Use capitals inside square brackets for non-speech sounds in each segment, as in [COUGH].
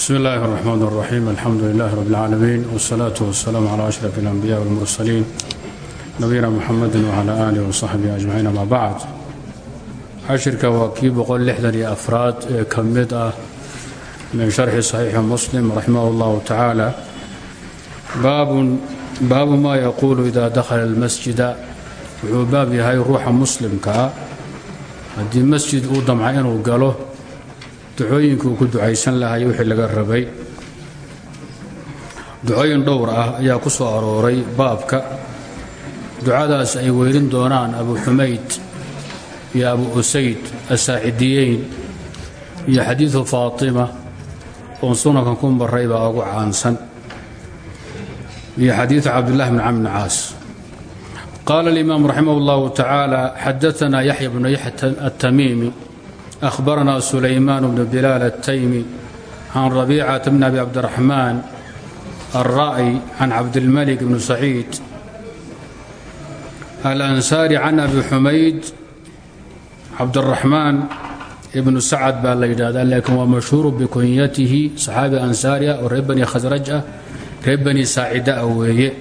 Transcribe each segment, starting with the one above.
bsmi اllahi الرحmn الرaxيim alxamdu lilah rb اlcaalamiin wالsalaaة wالsalaam عlى أشhraf الأnbiyaء wاlmursaliin nabiyina mxamedi wعlى alih وصaxbihi أجmaciin ama bacd cashirka waa kii boqol lixdan iyo afraad ee ka mid ah min sharxi صaxiixi muslim raximah اllahu tacaala baabu ma yaquulu ida dakhala اlmasjida wuxuu baab yahay ruuxa muslimkaa haddii masjid uu damca inuu galo ducooyinka uu ku ducaysan lahay wixii laga rabay. Ducooyin dhowr ah ayaa ku soo arooray baabka. Ducadaas ay weylin doonaan abu xumayd iyo abu usayd asaacidiyeyn iyo xadiidu faatima oon sunankan ku maray baa ugu caansan. Iyo xadiidu cabdillahi bn camr bn caas. Qaala alimaam raximah اllahu tacaala xadaana yaxya bnu yaxya atamiimi أخبرنا سليمان بن بلال التيمي عن ربيعة بن أبي عبد الرحمن الرائي عن عبد الملك بن سعيد الأنساري عن أبي حميد عبد الرحمن بن سعد baa la yidhahda laakiin waa mashhuur bikunyatihi صaxaabi ansaariya oo reer bani khasraj ah reer bani saacida ah weeye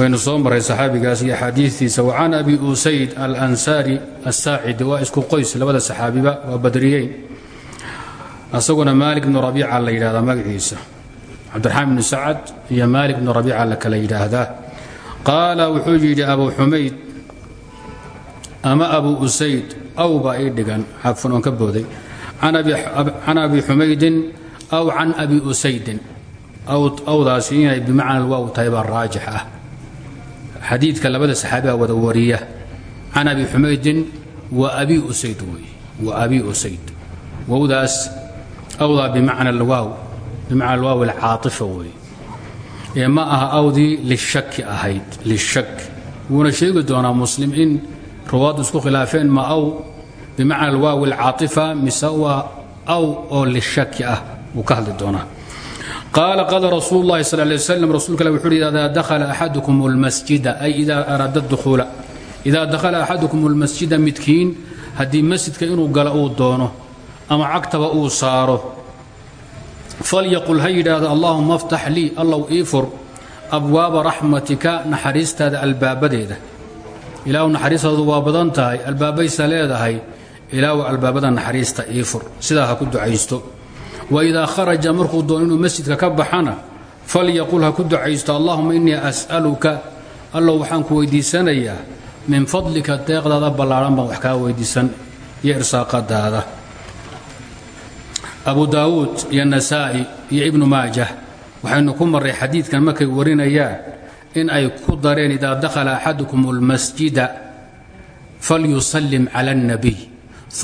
waynu soo maray saxaabigaas iyo axaadiistiisa. Wa can abi usayd alansaari asaacidi waa isku qoys labada saxaabiba waa badriyeyn. Asaguna maalik bnu rabiica la yidhahdaa magaciisa. Cabdiraxmaan bnu sacad iyo maalik bnu rabiica la kala yidhaahdaa. Qaala wuxuu yidhi abu xumayd ama abu usayd aw baa ii dhigan. Xafun oon ka booday. Can abi xumaydin aw can abi usaydin. Awdaasi inay bimacna xadiidka labada saxaabiga wada wariya can abi xumaydin wa abi usayd wey wa abi usayd. Wowdaas awdaa bimacna alwaaw bimacna alwaaw alcaaifa wey ee ma aha awdii lishaki ahayd lishak wuuna sheegi doonaa muslim in ruwaaddu isku khilaafeen ma aw bimacna alwaaw alcaaifa mise waa aw oo lishaki ah wuu ka hadli doonaa qaala qala rasuul lahi sal lay wslam rasuulka ala wuxuu hi idaa dahala axadukum اlmasjida ay idaa araada duhuula idaa dakhala axadukum اlmasjida midkiin haddii masjidka inuu gala uu doono ama cagtaba uu saaro falyaqul ha yidhaahdo allaahuma aftax lii allow ii fur abwaaba raxmatika naxariistaada albaabadeeda. Ilaahu naxariistaadu waa badan tahay albaabaysa leedahay ilaahu albaabada naxariista ii fur. Sidaa ha ku ducaysto waidaa kharaja markuu doono inuu masjidka ka baxana falyaqul ha ku ducaysto allahuma innii as'aluka. Allow waxaan ku weydiisanayaa min fadlika deeqdaada ballaaran baan wax kaa weydiisan iyo irsaaqadaada. Abu daawuud iyo nasaa'i iyo ibnu maajah waxaynu ku marray xadiidkan markay warinayaan in ay ku dareen idaa dakhala axadukum اlmasjida falyusallim cala اnnabiy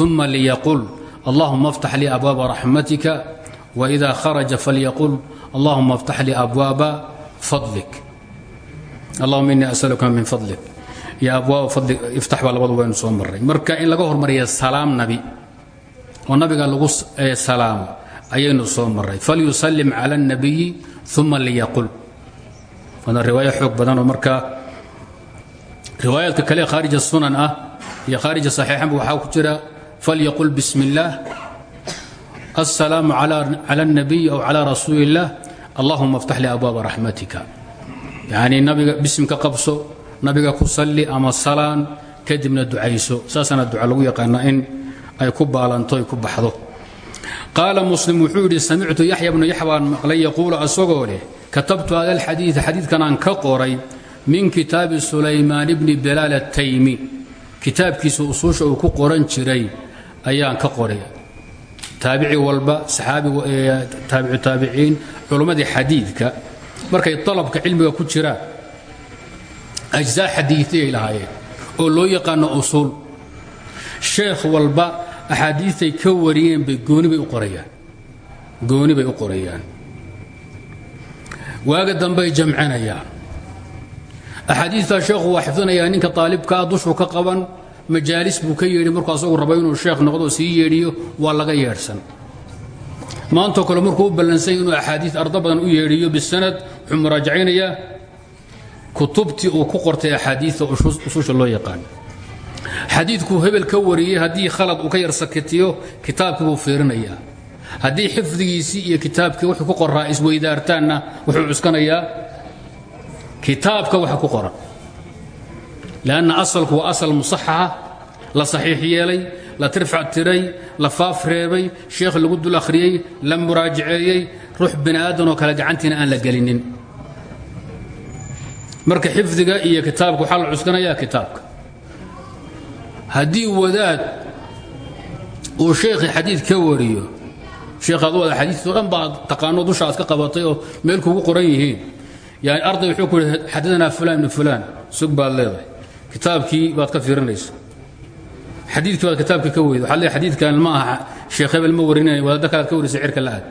uma liyaqul allahuma aftax lii abwaaba raxmatika wإida kharaja falyaqul allahuma aftax lii abwaaba fadlik allahuma inii asaluka min fadlik iyo abwaaba fadlik iftax baa labadu waynu soo maray marka in laga hormariya salaam nabi oo nabiga lagu salaamo ayaynu soo maray falyusalim cala الnabiyi uma liyaqul waana riwaayo xoog badanoo marka riwaayaadka kale khaarija sunan ah iyo khaarija saxiixanba waxaa ku jira falyaqul bismi اllah السلام على النبي أو على رسول الله اللهم افتح لي أبواب رحمتك يعني نبي باسمك قبصو نبي كصلي أما الصلاة كدبنا دعيسو ساسنا الدعاء لو يقانا إن أي كبالانتو يكبحضو قال مسلم وحوري سمعت يحيى بن يحيى مقلي يقول أسوغولي كتبت هذا الحديث حديث كان عن كقوري من كتاب سليمان بن بلال التيمي كتاب كيسو أصوش أو كقوران شري أيان كقوري taabici walba saxaabigu taabiciin culummadii xadiidka markay dalabka cilmiga ku jiraan ajzaa xadiiiyay lahaayeen oo loo yaqaano usuul. Sheekh walba axaadiistay ka wariyeen bay gooni bay u qorayaan. Gooni bay u qorayaan. Waaga dambey jamcinayaan axaadiistaa sheekhu waa xifdinayaa ninka aalibkaa dushuu ka qaban majaalis buu ka yeedhi markuu asagu rabo inuu sheekh noqdo sii yeedhiyo waa laga yeedhsan. Maantoo kale markuu u ballansanya inuu axaadiis ardo badan u yeedhiyo bisanad wuxuu muraajacaynayaa kutubtii uu ku qortay axaadiista ususha loo yaqaan. Xadiidkuu hebel ka wariyey haddii khalad uu ka yar sakitiyo kitaabkii buu fiirinayaa. Haddii xifdigiisii iyo kitaabkii wuxuu ku qoraa isweydaartaanna wuxuu cuskanayaa kitaabka waxa ku qoran lanna asalku waa asal musaxaxa la saxiix yeelay la tirfac tiray la faaf reebay sheekh lagu dul akhriyey la muraajaceeyey ruux bini aadan oo kale gacantiina aan la gelinin marka xifdiga iyo kitaabka waxaa la cuskanayaa kitaabka haddii wadaad uu sheekhii xadiid ka wariyo sheekh adu wada xadiidkao dhan baa taqaano dusha aad ka qabatay oo meel kugu qoran yihiin yani arday wuxuu ku yihi xadadanaa fulaan ibnu fulaan sug baad leedahay kitaabkii baad ka fiirinaysa xadiidkii baad kitaabkii ka weyda waxaad leedahay xadiidkan ma aha sheekh hebel ma warinay wadaadda kalaad ka warisay cirka la-aad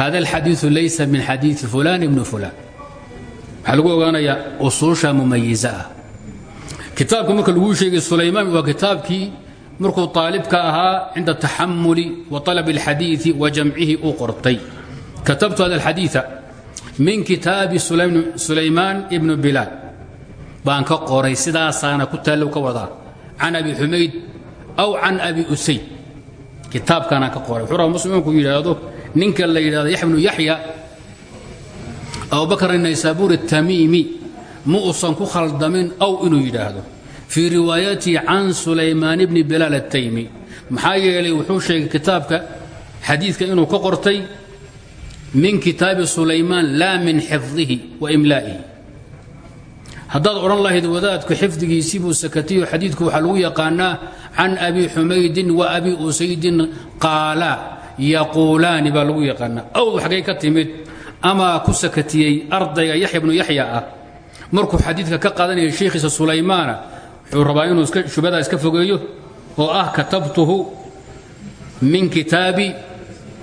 hada alxadiidu laysa min xadiidi fulaan ibnu fulaan waxaa lagu ogaanayaa usuusha mumayiza ah kitaabka marka laguu sheegay sulaymaan waa kitaabkii markuu aalibka ahaa cinda taxamuli wa alab اlxadiiثi wa jamcihi uu qortay katabtu hada اlxadiiثa min kitaabi sulaymaan ibnu bilaal baan ka qoray sidaasaana ku taallow ka wadaa can abi xumayd aw can abi usayd. Kitaabkaanaan ka qoray. Wuxuu rabaa muslim inuu yidhaahdo ninka la yidhahdo yaxya bnu yaxya abubakr naysaabuur atamiimi ma uusan ku khaldamin aw inuu yidhaahdo. Fii riwaayatihi an sulaymaan bni bilaal ataymi maxaa yeelay wuxuu sheegay kitaabka xadiidka inuu ka qortay min kitaabi sulaymaan laa min xifdihi wa imlaa'ihi haddaad odhan lahayd wadaadku xifdigiisii buu sakatiyo xadiidku waxaa lagu yaqaanaa can abi xumaydin wa abi usaydin qaala yaquulaani baa lagu yaqaanaa. Awd xaggay ka timid ama ku sakatiyey ardayga yaxya bnu yaxya ah. Markuu xadiidka ka qaadanaya sheikhiisa sulaymaana wuxuu rabaa inuu shubadaa iska fogeeyo oo ah katabtuhu min kitaabi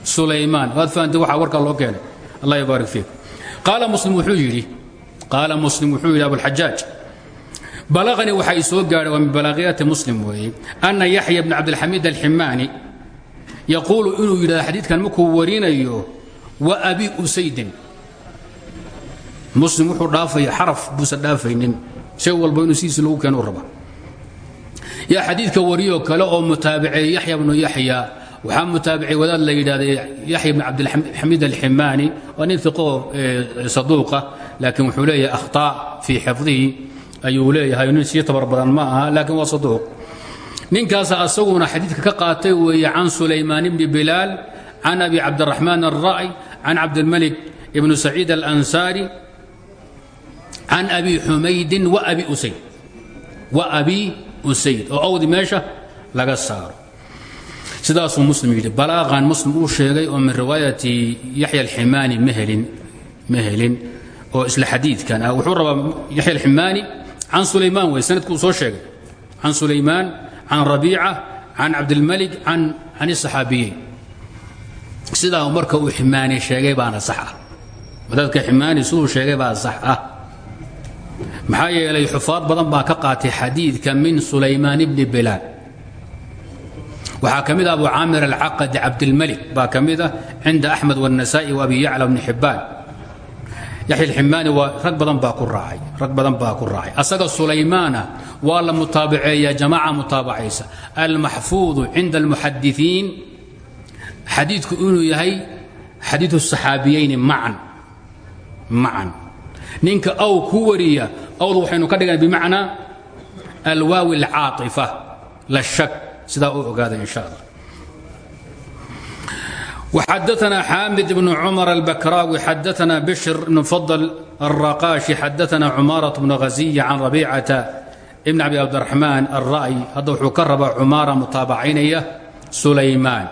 sulaymaan. Waad fahamtay waxaa loo keenay. Allah yabaarik fiik. Qaala muslim wuxuu qaala muslim wuxuu yidhi abulxajaaj balaqanii waxaa i soo gaadhay waa min muslim weeye anna yaxya bna cabdilxamiid alximaani yaquulu inuu yidhahdo xadiidkan markuu warinayo wa abi usaydin. Muslim wuxuu dhaafaya xaraf buusan dhaafaynin shay walba inuu sidiisi lagu keeno raba. Yaa xadiidka wariyoo kale oo mutaabiceey yaxya bnu yaxya waxaa mutaabicay wadaad la yidhahda yaxya bn cabdilxamiid alximaani waa nin iqoo saduuqa laakiin wuxuu leeyahay akhطaa fii xifdihi ayuu leeyahay nin sii tabar badan ma aha laakiin waa saduuq. Ninkaasa asaguna xadiidka ka qaatay weeye can sulaymaan bni bilaal can abi cabdiraxmaan alra'y can cabdilmalik ibnu saciid alansaari can abi xumaydin wa abi usayd. Wa abi usayd oo awdi meesha laga saaro. Sidaasuu muslim yidhi balaaqan muslim uu sheegay oo min riwaayati yaxya alximaani ma helin ma helin oo isla xadiidkan ah. Wuxuu rabaa yaxya alximaani can sulaymaan wey sanadku uu soo sheegay. Can sulaymaan can rabiica can cabdilmalik can can isaxaabiyeyn sidaa marka uu ximaani sheegay baana sax ah. Wadaadka ximaani siduu sheegay baa sax ah. Maxaa yeelay xufaad badan baa ka qaatay xadiidka min sulaymaan bni bilaal. Waxaa ka mid ah abu caamir alcaqadi cabdilmalik baa ka mid ah cinda axmed wاnasaa'i wa abi yacla bni xibbaan yaxya alximaani waa rag badan baa ku raacay rag badan baa ku raacay. Asaga sulaymaana waa la mutaabaceeyaa jamaaca mutaabacaysa. Almaxfuudu cinda almuxadisiin xadiidku inuu yahay xadiidu saxaabiyeyni macan macan ninka aw ku wariya awd waxaynu ka dhigan bimacnaa alwaawi alcaaifa la shak sidaa u ogaada in sha allah وxadثna xاmد بن cمر البكراوي xadثna بشر بن فضل الرقاشي xadثna cماaرة بن غزية عن ربيcة بن عبد عبدالرحمن الرأي hadda wuxuu ka rabaa cماaرة mutaabacaynaya سulayمان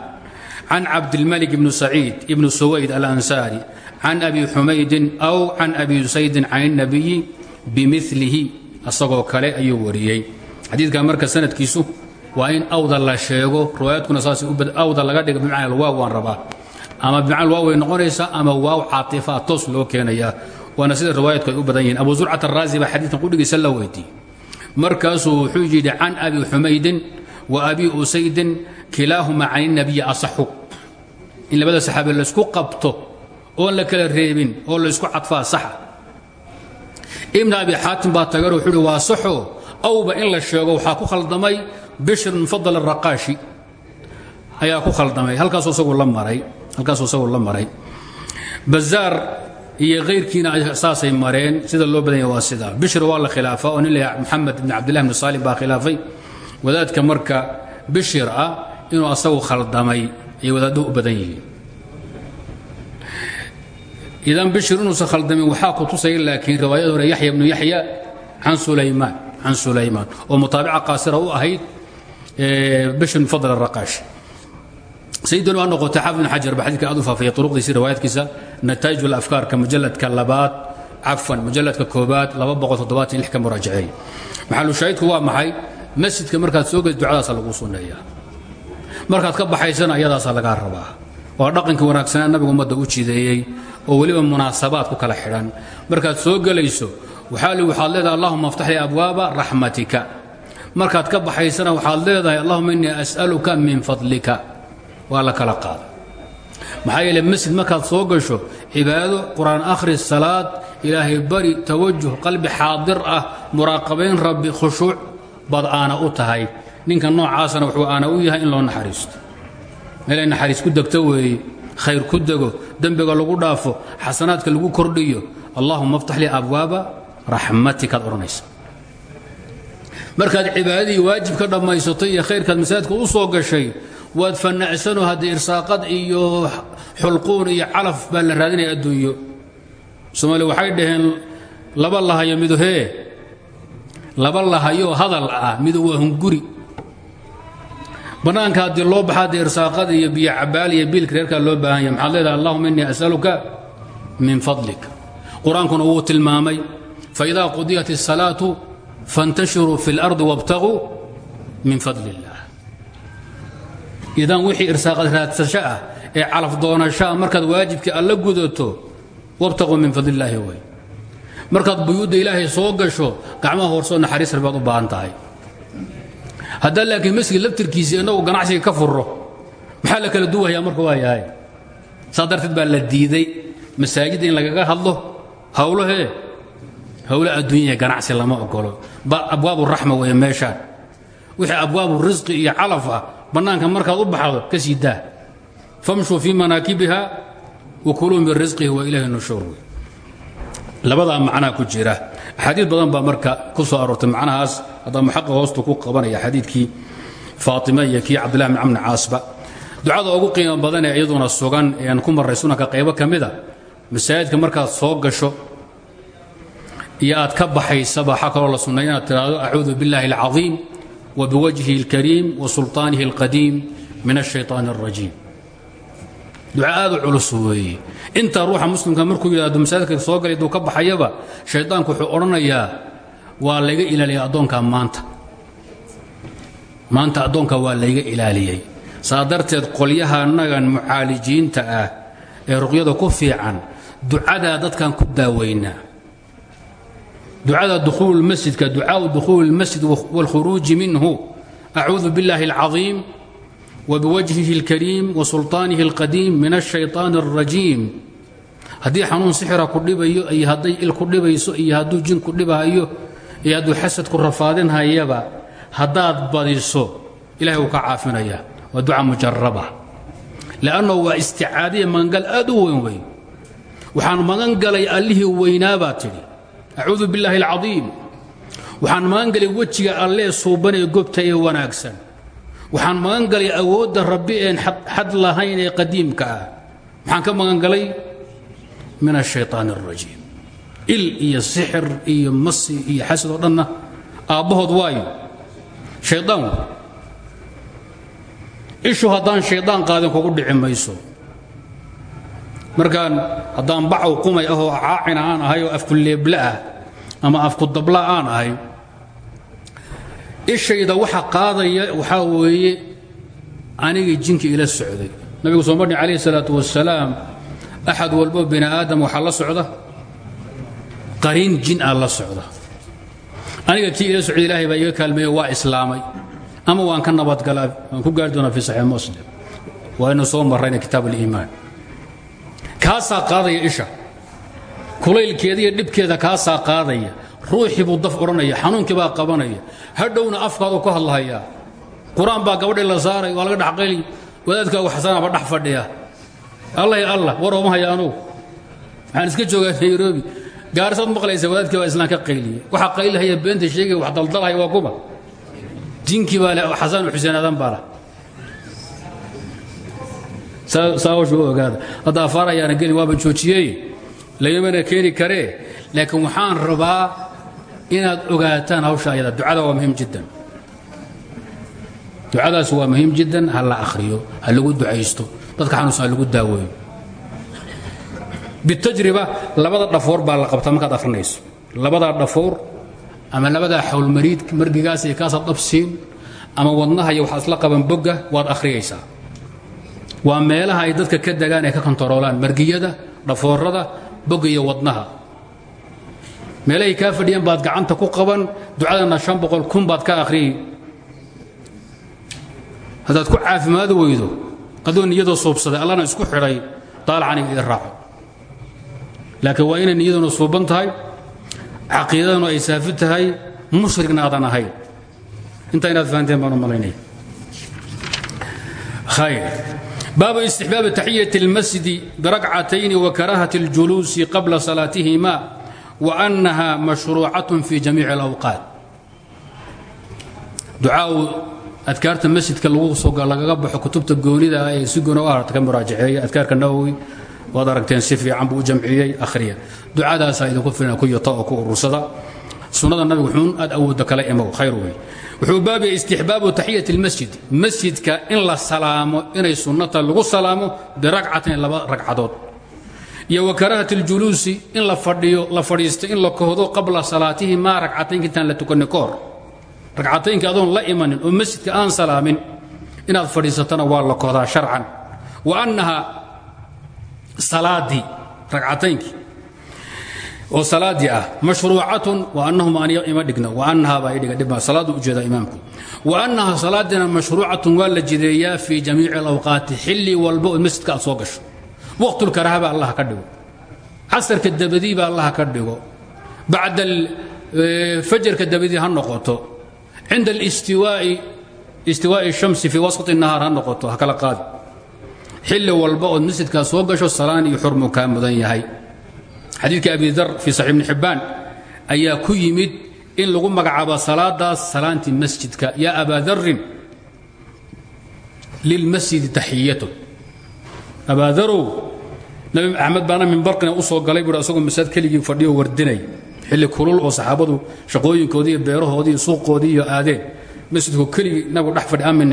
عن cabدالملك بن سعيid بن سويد الأنساري عن أبي حmayd أو عن أبي سaيد عن النبي بمثلhi asagoo kale ayuu wariyey xadiidka marka sanadkiisu waa in awda la sheego riwaayaadkuna saas awda laga dhiga bimacna alwaaw waan rabaa. Ama bimacna alwaaw way noqonaysaa ama waaw caatifaa toos loo keenayaa. Waana sida riwaayaadku ay u badan yihiin. Abu zurcat araazi baa xadiidkan qudhigiisa la weydiiyey. Markaasuu wuxuu yidhi can abi xumaydin wa abi usaydin kilaahuma can inabiyi asaxu. In labada saxaabi laysku qabto oon la kala reebin oo laysku cadfaa saxa ibn abi xaatim baa tagar wuxuu waa saxo. Awba in la sheego waxaa ku khaldamay bishr bn fadl araqaashi ayaa ku khaldamay halkaasuu isagu la maray bazaar iyo kayrkiina saasay mareen sida loo badan yahay waa sidaa bishir waa la khilaafa oo nin la maxamed ibn cabdillahi bn saalim baa khilaafay. Wadaadka marka bishir ah inuu asagu khaldamay ayay wadaadduhu u badan yihiin. Idan bishir inuusan khaldamin waxaa ku tusaya laakiin riwaayada hore yaxya bnu yaxya can sulaymaan oo mutaabica qaasira u bishir min fadl araqaashi sayidinu waa noqotay xaafid ibn xajar ba xadidka aad u faafiyay turuqdiisi riwaayaadkiisa nataa'ij alafkaarka mujalladka labaad cafwan mujalladka koobaad ka muraajaceey maxalu shaahidku waa maxay masjidka markaad soo geli ducadaasa lagu sunneeyaa markaad ka baxaysana ayadaasaa lagaa rabaa waa dhaqankii wanaagsanaa nabigu ummadda u jideeyey oo weliba munaasabaad ku kala xidhan markaad soo gelayso waxaa li waxaad leedahay allahuma aftax li abwaaba raxmatika markaad ka baxaysana waxaad leedahay allahuma innii as'aluka min fadlika. Waa la kala qaada maxaa yeele masjid markaad soo gasho cibaado qur'aan akhri salaad ilaahay bari tawajuh qalbi xaadir ah muraaqabayn rabbi khushuuc baad aana u tahay. Ninka noocaasana wuxuu aana u yahay in loo naxariisto. Meelay naxariis ku degto weeye khayr ku dego dembiga lagu dhaafo xasanaadka lagu kordhiyo. Allahuma aftax lii abwaaba raxmatikaad odhanaysa markaad cibaadadii waajib ka dhammaysatay iyo khayrkaad masaajidka u soo gashay waad fanacsanoo haddii irsaaqad iyo xulquun iyo calaf baa la raadinaya adduunyo. Soomaali waxay dhaheen laba lahayo midu hee laba lahayo hadal ah midu waa hunguri. Bannaanka haddii loo baxa haddii irsaaqad iyo biyo cabaal iyo biilka reerkaa loo baahan yahay maxaad leedahay allahuma innii as'aluka min fadlik. Qur'aankuna wuu tilmaamay faidaa qudiyat الsalaatu faاntashiruu fi اlardi wاbtaguu min fadli اllah idan wixii irsaaqad raadsasho ah ee calaf doonashaa markaad waajibkii alla gudato wabtaquu min fadli illaahi way markaad buyuudda ilaahay soo gasho gacmaha horsoo naxariis rabaad u baahan tahay haddaa laakiin masjid laftirkiisii innagu ganacsiga ka furo maxaa la kala duwayaa marka waa yahay saa darteed baa la diiday masaajidda in lagaga hadlo hawlohee hawlo adduunyaya ganacsi lama ogolo abwaabu raxma weeye meeshaan wixii abwaabu risqi iyo calaf ah bannaanka markaad u baxdo ka sii daa. Famshuu fii manaakibiha wa kuluu min risqihi wa ilaahi nushuur labadaa macnaa ku jira. Axaadiid badan baa marka ku soo aroortay macnahaas. Haddaa muxaqi hoostu ku qabanaya xadiidkii faatima iyo kii cabdillahi bin camni caasba. Ducada ugu qiimo badanee iyaduna sugan eeaan ku marray sunanka qaybo ka mida masaajidka markaad soo gasho iyo aad ka baxaysaba waxaa kaloo la sunnay inaad tidhaahdo acuudu biاllahi اlcaiim wa biwajhihi اlkariim wa sulطaanihi اlqadiim min الshayطaan الrajiim duca aad u culus weeye intaa ruuxa muslimka markuu yidhahdo masaajidka soo galay duu ka baxayaba shaydaanku wuxuu odhanayaa waa layga ilaaliya addoonkaa maanta maanta addoonka waa layga ilaaliyey saa darteed qolyaha nagan mucaalijiinta ah ee ruqyada ku fiican ducadaa dadkan ku daaweynaa ducada dukhuul masjidka ducaau dukhuuli اlmasjid wاlkhuruuji minhu acuudu biاllahi اlcaiim wbiwajhihi اlkariim wasulطaanihi اlqadiim min الshayطaan الrajiim haddii xanuun sixira ku dhibayo iyo hadday il ku dhibayso iyo hadduu jin ku dhibahayo iyo hadduu xasad ku rafaadinhayaba haddaad badiso ilahay wuu ka caafinaya waa duca mujaraba lannahu waa isticaadiya magangal aad u weyn weyn waxaan magan galay allihii weynaa baad tidhi acuudu billaahi alcadiim. Waxaan magangelay wejiga allee suuban ee gobta ee wanaagsan. Waxaan magangalay awoodda rabbi een xad lahayn ee qadiimka ah. Maxaan ka magangalay min ashayطaan اrajiim il iyo sixir iyo masi iyo xasad oo dhanna aabbahood waayo. Hayaan ishu haddaan shayaan qaadin kugu dhici mayso markaan haddaan bacow qumay ahoo caacina aan ahay oo afku leebla ah ama afku dabla aan ahay ishayda waxa qaadaya waxaa weeye anigii jinka ila socday. Nabigu soo marni calayhi salaatu wasalaam axad walboo bini aadam waxaa la socda? Qariin jin ah socda. Aniga kii ila socday ilaahay baa iga kaalmeeyo waa islaamay ama waan ka nabadgalaa waan ku gaari doonaa fii saxiix muslim. Waa inu soo marrayna kitaab aliimaan kaasaa qaadaya isha. Kulaylkeeda iyo dhibkeeda kaasaa qaadaya. Ruuxii buu daf odhanaya xanuunkii baa qabanaya. Hadhowna afkaadu ku hadlahayaa qur'aan baa gabadhii la saaray waa laga dhexqayli wadaadkaagu xasanaaba dhex fadhiya. Allah ya allah war ooma haya anugu. Waxaan iska joogaa [LAUGHS] nairobi. Gaarisaad maqlaysa wadaadkii baa islaan ka qayliya waxa qaylihaya beenta sheegaya wax daldalhaya waa kuma dinkii baa le xasan xuseen aadan baa saawasha u ogaada hadda afaar ayaana gelin waaba joojiyey lagamana keeni karee laakiin waxaan rabaa inaad ogaataan hawsha ducada waa muhiim jiddan. Ducadaas waa muhiim jiddan ha akhriyo ha lagu ducaysto. Dadka xanuunsan ha lagu daaweeyo. Bitajriba labada dhafoor baa la qabtaa markaad akhrinayso labadaa dhafoor ama labadaa xawlmariid margigaas iyo kaasaad dhabsiin ama wadnaha iyo waxaad isla qaban bogga waad akhriyaysaa waa meelaha ay dadka ka degaan ay ka kontaroolaan margiyada dhafoorada bogga iyo wadnaha. Meelahay kaa fadhiyaan baad gacanta ku qaban ducadana an boqol kun baad ka akhriyay haddaad ku caafimaadi weydo adoo niyadoo suubsaday allana isku xidhay daalacaniga ii raaco. Laakiin waa inay niyaduna suuban tahay caqiidadanu ay saafi tahay mushrigna aadan ahayn inaad fahanteen baan u malaynaya. Khayr baabu istixbaabi taxiyati اlmasjidi birakcatayni wa karaahati اljuluusi qabla salaatihima wa annaha mashruucat fi jamiici اlawqaat ducaau adkaarta masjidka lagaga baxo kutubta goonida ee si gooni u aharta ka muraajaceeya adkaarka nawowi waad aragteen si fiican buu u jamciyey akhriya ducadaasaa idinku filan ku yata oo ku urursada sunnada nabigu xuun aad awoodda kala imow khayr wey wuxuu baabiyay istixbaabu taxiyati اlmasjid masjidka in la salaamo inay sunnata lagu salaamo biragcatayn laba ragcadood. Iyo wa karaahati in la fadhiyo la fadhiisto in la kohdo qabla salaatihi maa ragcataynka intaan la tukanay ka hor ragcataynka la imanin oo masjidka aan salaamin inaad fadhiisatana waa la kohdaa sharcan. Wa annaha salaadii ragcataynkii oo salaadii ah mashruucatun wa annahum aan ima dhigna wa annaha baa idhiga dhibma salaadu ujeeda imaamku. Wa annaha salaadina mashruucatun waa la jideeyaa fii jamiici alawqaati xilli walba oo masjidka aad soo gasho. Waqtulkarahaba allah ka dhigo. Casarka dabadiiba allah ka dhigo. Bacda fajarka dabadii ha noqoto. Cinda alistiwaa'i istiwaa'i shamsi fii wasati nahaar ha noqoto ha kala qaadi. Xilli walba ood masjidkaa soo gasho salaan iyo xurmu kaa mudan yahay xadiidka abi dar fii saxiix ibni xibbaan ayaa ku yimid in lagu magacaabo salaadaas salaantii masjidka yaa abaa darin lilmasjidi taxiyatu abaa darow nabi axmed baana mimbarqina u soo galay buui asagoo masaad keligii fadhiyo wardinay xilli kulul oo saxaabadu shaqooyinkoodii beerahoodii suuqoodii iyo aadeen masjidku keligii nabigu dhex fadhi amin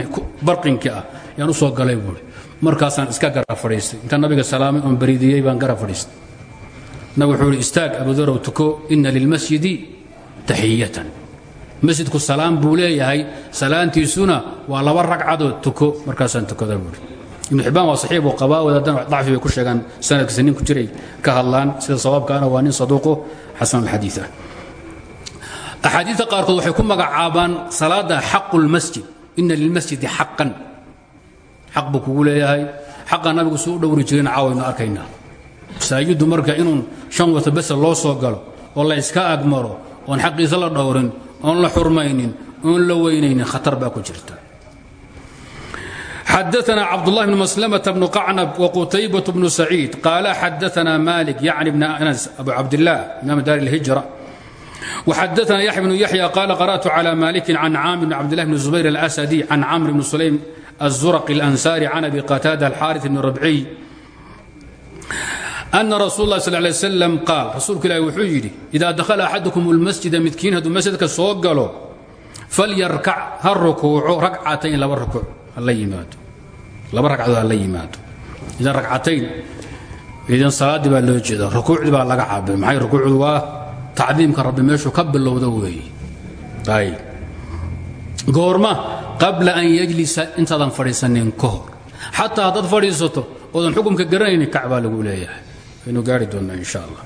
barqinkii ah yaan u galay buui markaasaan iska gara fadhiistay nabiga salaamay oon bariidiyey baan gara nabig wuxuu ihi istaag abudarow tuko. Ina lilmasjidi taxiyatan masjidku salaam buu leeyahay. Salaantiisuna waa laba ragcadood tuko. Markaasaan tukada buui ibnu xibbaan waa saxiix buu qabaa wadaadana dacfi bay ku sheegaan. Sanadkiisa nin ku jiray ka hadlaan sida sawaabkaana waa nin saduuqo xasan alxadiid ah axaadiidta qaarkood waxay ku magacaabaan salaada xaqu lmasjid ina lilmasjidi xaqan. Xaq buu kugu leeyahay. Xaqa nabigu suu u dhowri jirayna caawaynu arkaynaa masaajiddu marka inuun shan wata bese loo soo galo oo la yska agmaro oon xaqiisa la dhowrin oon la xurmaynin oon la weynaynin khatar baa ku jirta xadaثna cabdالlah بn mslmة بn qacnab وqutaybaة بn سacيid qaala xadaثna malik yعni bn anas abu cabdالlah imam dar الhijرة وxadaثna yaحya بn yaحyى qaala qarأtu عlى maliki can caamir bn cabdالlah bn زubayr الأsدي can camr bn sulaym الزurqi الأnsari can abi qataada الxاriث bn rabciy أna rasuul اlah sl ه slam qaal rasuulku ilahi wuxuu yidhi إida dakhala axadukum اlmasjida midkiin hadduu masjidka soo galo falyarkac ha rukuuco ragcatayn laba rukuuc hala yimaado laba ragcadood hala yimaado idan ragcatayn idan salaaddii baa loo jeeda rukuucdii baa laga cabay maxay rukuucdu waa tacdiimka rabbi meeshuu ka bilowda weeye ayb goorma qabla an yajlisa intaadan fadhiisanin ka hor xataa haddaad fadhiisato oodan xukumka garanaynin kac baa lagu leeyahay aynu gaari doonnaa in sha allah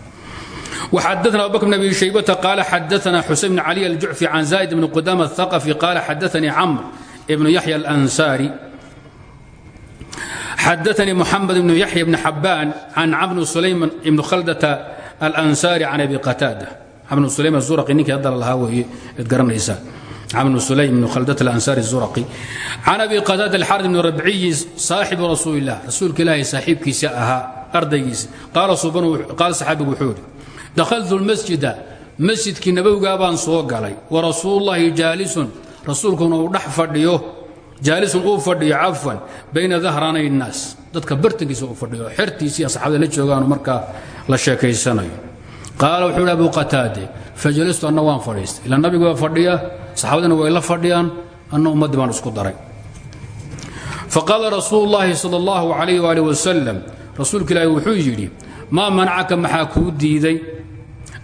وxadثna abu bكر بن أbي شhيبة قال xadثna xusين بن علي الجuعفي عن زائد بن قدامة الثقفي قال xadثnي cمر بن يحيى الأنساري xadثnي محمد بن يحيى بن حبان عن cمر سليم بن khلدة الأنساري عن أبي قتاadة cمر سليم الزرقي ninkii hadda lahaa weeye ed garanaysaa بن سليم بن khلدة الأنsاrي الزرقي عن أbي qتاaدة الxاrث بن ربعي صاaxiب رasuuل الlah rasuulka ilaahay saaxiibkiisa ahaa ardaygiisi. Qaala saxaabigu wuxuu idhi dakhaltu lmasjida masjidkii nabowgaa baan soo galay wa rasuulullaahi jaalisun rasuulkuna uu dhex fadhiyo jaalisun uu fadhiyo cafwan bayna dahranay innaas dadka bartankiisa uu fadhiyo xertiisii asxaabada la joogaanu markaa la sheekaysanayo. Qaala wuxuu abu qataade fajalistu anna waan ila nabigu waa fadhiya saxaabadina way la fadhiyaan anna ummaddii baan isku daray. Faqaala rasuulu llaahi sal allahu calayh waali wasalam rasuulka ilaahi wuxuu yidhi maa manacaka maxaa kuu diiday?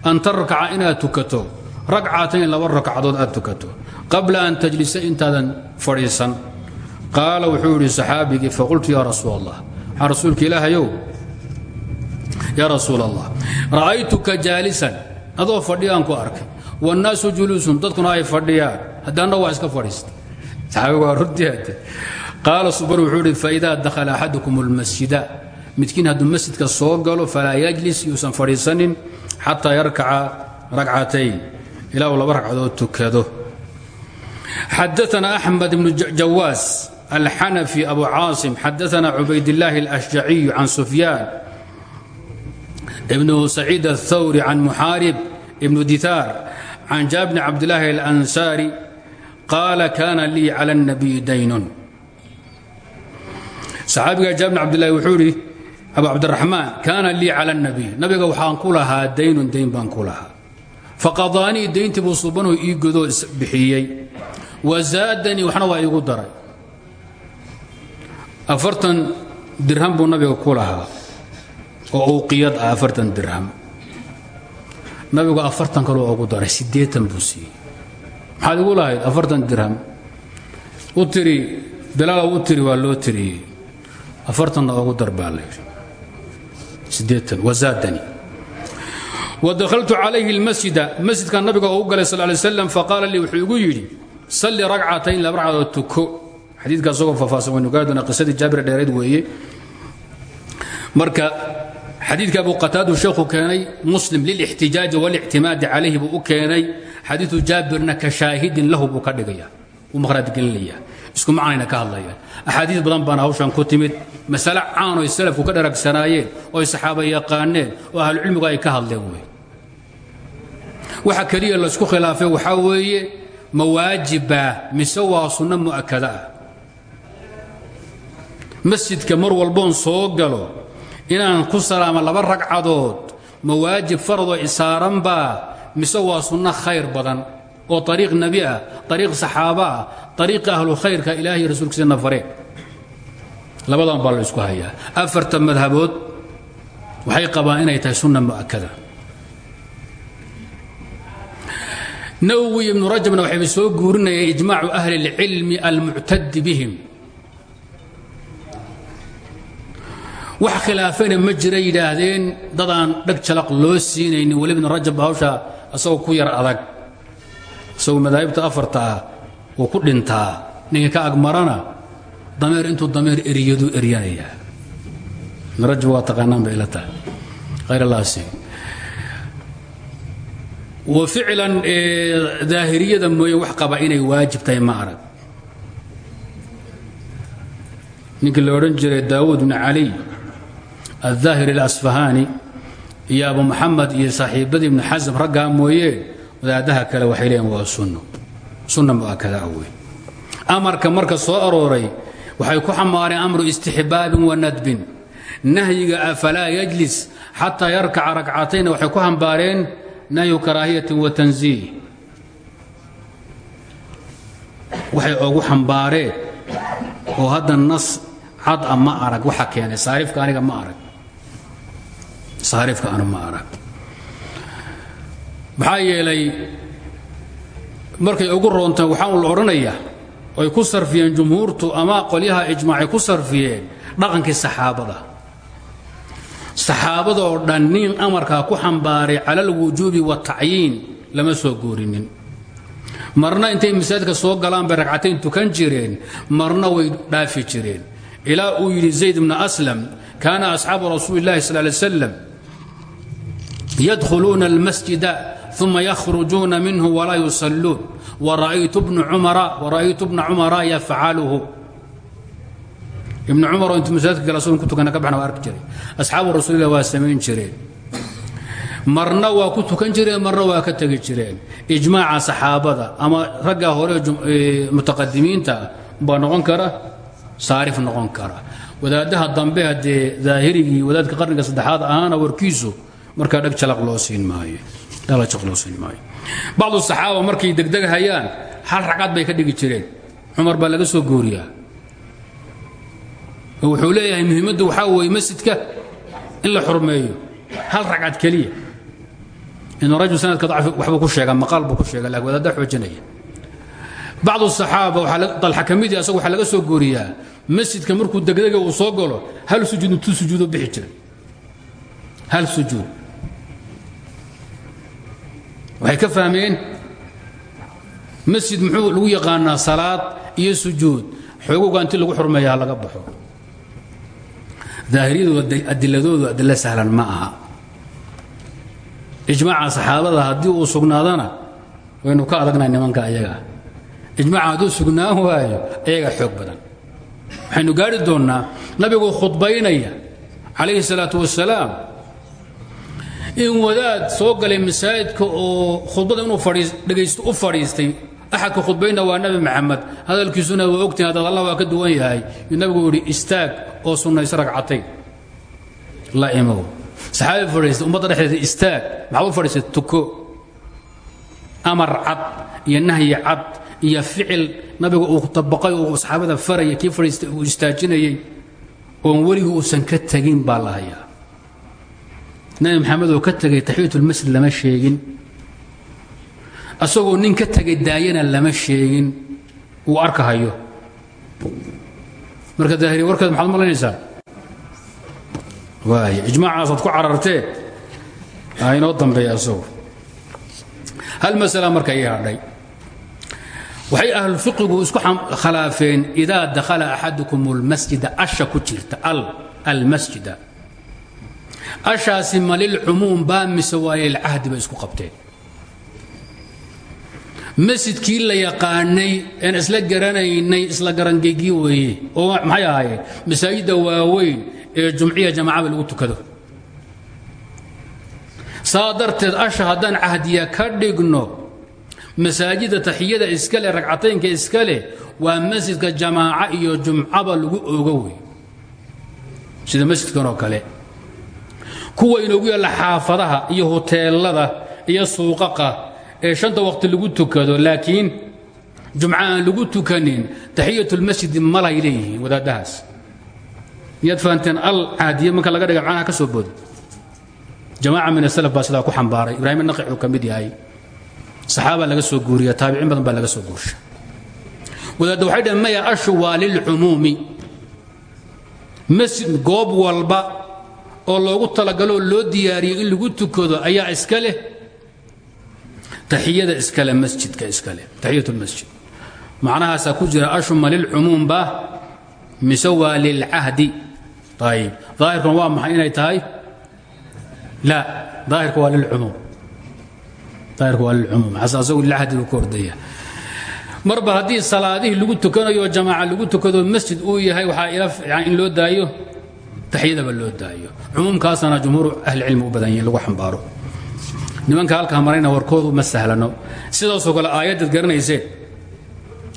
An tarkaca inaad tukato. Ragcatayn laba rakcadood aad tukato. Qabla an tajlisa intaadan fadhiisan. Qaala wuxuu yidhi saxaabigii faqultu yaa rasuul allah waxaa rasuulka ilaahayow? Yaa rasuul ra'aytuka jaalisan. Adoo fadhiyaan ku arkay. Wannaasu juluusun. Dadkuna ay fadhiyaan. Haddaanna waa iska fadhiista saxaabigu waa runtiate qaala suban wuxuu ihi faidaa dakhala axadukum almasjida midkiin hadduu masjidka soo galo falaa yajlis yuusan fadhiisanin xataa yarkaca ragcatayn ilaa uu laba ragcadood tukado. Xadaana axmed ibnu jawaas alxanafi abu caasim. Xadaana cubaydillaahi alashjaciyu can sufyaan ibnu saciid aلthawri can muxaarib ibnu ditaar can jaab bni cabdilaahi alansaari qaala kaana lii cala اnabiyi daynun. Saxaabiga jaab bni cabdillahi wuxuu idhi abu cabdiraxmaan kaana lii cala اnabiy nabiga waxaan ku lahaa daynun dayn baan ku lahaa. Faqadaanii dayntii buu subanuu ii godoo bixiyey. Wa waxna waa iigu daray. Afartan dirham buu nabiga ku lahaa oo uqiyad ah afartan dirham. Nabigu afartan kaloo ugu daray siddeetan buu siiyey. Maxaad igu lahayd afartan dirham? U tiri bilaalow waa loo tiriyey. Afartanna ugu dar wadakhaltu calayhi اlmasjida masjidkan nabiga oo u galay sal lay slam faqaala lii wuxuu igu yidhi salli ragcatayn laba ragcadood tuko. Xadiidka asagoo faahfaahsan waynu gaari doonaa qisadii jaabir dheereed weeye. Marka xadiidka abu qataadu sheekhu keenay muslim lilixtijaaji walictimaadi calayhi buu u keenay xadiidu jaabirna ka shaahidin lahu buu ka dhigaya uu maqhraadgelinaya isku macnayna ka hadlayaan axaadiis badan baana hawshan ku timid. Masale caan oy salafku ka dharagsanaayeen oo ay saxaaba yaqaaneen oo ahlucilmigu ay ka hadleen wey. Waxa keliya laysku khilaafay waxaa weeye ma waajiba mise waa sunno mu'akada ah. Soo galo inaan ku salaamo laba ragcadood ma waajib faradoo isaaranbaa mise waa sunno khayr badan oo ariiq nebi ah ariiq saxaaba ah ariiqi ahlu khayrka ilaahay rasuulkiisana fareen labadan baa isku hayaa. Afarta madhabood waxay qabaan inay tahay sunna mu'akada nawowi ibnu rajabna waxayba soo guurinayeen ijmaacu ahli اlcilmi almuctadi bihim. Wax khilaafayna ma jira yidhaahdeen dheg jalaq loo siinaynin. Weli ibnu rajab hawsha asagoo ku yar adag isagoo madaahibta afarta ah wuu ku dhintaa ninka ka agmarana dameer intuu dameer eriyaduu eryanayaa ibnu rajab waa taqaanaan bay ila tahay khayr allaasi wa ficlan daahiriyada mooye wax qaba inay waajib tahay ma arag ninkii la odhan jiray daawuud bn caliy الظاahir الأsفahaani iyo abu maxamed iyo saaxiibadii ibn xasm raggaa mooyeen wadaadaha kale waxay leeyiin waa sunno. Sunna mu'akada ah wey amarka marka soo arooray waxay ku xamaareen amru istixbaabin wa nadbin. Nahyiga afalaa yajlis xataa yarkaca ragcatayna waxay ku xambaareen nahyu karaahiyatin wa tanziih. Waxay ogu xambaareen oo hadda nas cad a ma arag waxa keenay saarifka aniga ma arag. Saarifka anu ma arag maxaa yeelay markay ugu roonteen waxaa la odhanaya ay ku sarfiyeen jumhuurtu ama qolyaha ijmaacay ku sarfiyeen dhaqankii saxaabada. Saxaabada oo dhan nin amarkaa ku xambaaray cala alwujuubi waatacyiin lama soo guurinin marna intay masaajidka soo galaan bay ragcatayn tukan jireen marna way dhaafi jireen. Ilaa uu yidhi zayd bna aslam kaana asxaabu rasuuli اllahi sal lay slam almasjida uma yakhrujuuna minhu walaa yusalluun wara'aytu bna cumara yafcaluhu ibn cumar oo intu masaajidka gala asagoon ku tukana ka baxna waa arki jiray asxaabu rasuulilah waa samayn jireen marna waa ku tukan jireen marna waa ka tegi jireen ijmaaca saxaabada ama raggaa hore mutaqadimiinta baa noqon kara saarif noqon kara wadaadaha dambe haddee daahirigii wadaadka qarniga saddexaad ahaana warkiisu markaa dheg jalaq bacdu saxaaba markay degdeghayaan hal ragcad bay ka dhigi jireen. Cumar baa laga soo gooriyaa. Oo wuxuu leeyahay muhiimaddu waxaa weeye masjidka in la xurmeeyo hal ragcad keliya. Inuu rajul sanadka waxbuu ku sheegaa maqaal buu ku sheega laakiin wadaadda xoojinaya bacdu saxaaba dalxa ka midi asagu waxaa laga soo gooriyaa masjidka markuu degdega uu soo galo hal sujuud intuu sujuudo bixi jiray. Hal sujuud waxay ka fahmeen? Masjid muxuu lagu yaqaanaa salaad iyo sujuud. Xoogowga inti lagu xurmeeya ha laga baxo. Daahiriyadu adiladoodu adilo sahlan ma aha. Ijmaaca saxaabada haddii uu sugnaadana waynu ka adagnahay nimanka ayaga. Ijmaaca hadduu sugnaan waayo ayagaa xoog badan. Waxaynu gaari doonnaa nabiguu khudbaynaya calayhi salaatu wasalaam in wadaad soo galay masaajidka oo khudbada inuu dhegaysto u fadhiistay. Axadka khudbayna waa nabi maxamed hadalkiisuna waa ogtahin hadad allah waa ka duwan yahay. Yuu nabigu yidhi istaag oo sunnayso ragcatayn la imow saxaabi fadhiistay ummadda dhexdeeda istaag. Maxaad u tuko. Amar cad iyo nahyi cad iyo ficil. Nabiga uu dabaqay uu saxaabada faraya kii fadhiistay uu istaajinayey oon weligii uusan ka tegin baa la nabi maxamed oo ka tegay taxiyatulmasjid lama sheegin. Asagoo nin ka tegay daayana lama sheegin. Uu arkahayo. Marka daahiri warkeed maxaad malaynaysaa? Waay ijmaacaasaad ku carartee? Inoo dambeeya asagu hal masala marka ii hadhay. Waxay ahlulfiqigu isku khilaafeen idaa dakhala axadukum اlmasjida asha ku jirta. Al almasjida ashaasi ma lilcumuum baa mise waa lilcahdi isku qabteen. Masjidkii la yaqaanay een isla garanaynay isla garangeygii weeye oo maxay ahaayeen masaajidda waaweyn ee jumciya jamacaba lagu tukado. Saa darteed asha haddaan cahdiya ka dhigno masaajidda taxiyada iska leh ragcataynka iska leh waa masjidka jamaaca iyo jumcaba lagu ogo wey sida masjidkan kale kuwa inoogu yaalla xaafadaha iyo huteelada iyo suuqaqa ee shanta waqti lagu tukado laakiin jumca aan lagu tukanin taxiyatulmasjidi malay leeyihiin wadaaddahaas. Miyaad fahanteen al caadiye marka laga dhiga macnaha ka soo booda. Jamaaca min asalaf baa sidaa ku xambaaray. Ibraahim naqic uu ka mid yahay. Saxaaba laga soo guuriya taabiciin badan baa laga soo guursha wadaadda waxay dhaheen maya ashu waa lilcumuumi. Masjid goob walba oo loogu talagaloo loo diyaariyey in lagu tukado ayaa iska leh. Taxiyada iskale masjidka iskale taxiyat lmasjid macnahaasaa ku jira ashuma lilcumuum ba mise waa lilcahdi ayib daahirkan waa maxay inay tahay? La daahirka waa lilcumuum daahirka waa lilcumuum asagu lilcahdi buu ka ordaya marba haddii salaadihii lagu tukanayo jamaaca lagu tukado masjid uu yahay waxaa ila fiican in loo daayo taxiyadaba loo daayo. Cumuumkaasana jumhuur ahlicilmi u badan yihiin lagu xambaaro. Nimanka halkaa marayna warkoodu ma sahlano. Sidaasoo kale aayaddaad garanayseen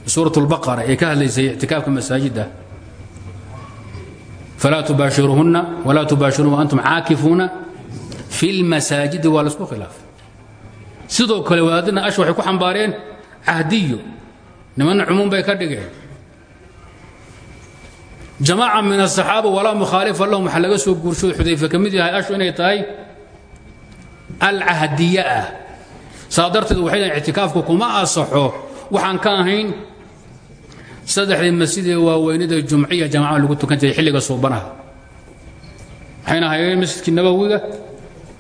suurat اlbaqara ee ka hadlaysay ictikaafka masaajidda falaa tubaashiruhunna walaa tubaashiruun waantum caakifuuna fi اlmasaajidi waa la isku sidoo kale wadaadina ash waxay ku xambaareen cahdiyo nimanna cumuum bay ka dhigeen jamaaca min asaxaaba walaa mukhaalifa lahum. Waxaa soo guurshooda xudayfe ka yahay ashu inay tahay alcahdiya ah saa waxay dhahen ictikaafku kuma asaxo waxaan ka ahayn saddexdii masjidee waaweynada jumciya jamaacada lagu tukan xilliga suubanaha. Waxayna hayeen masjidkii nabowiga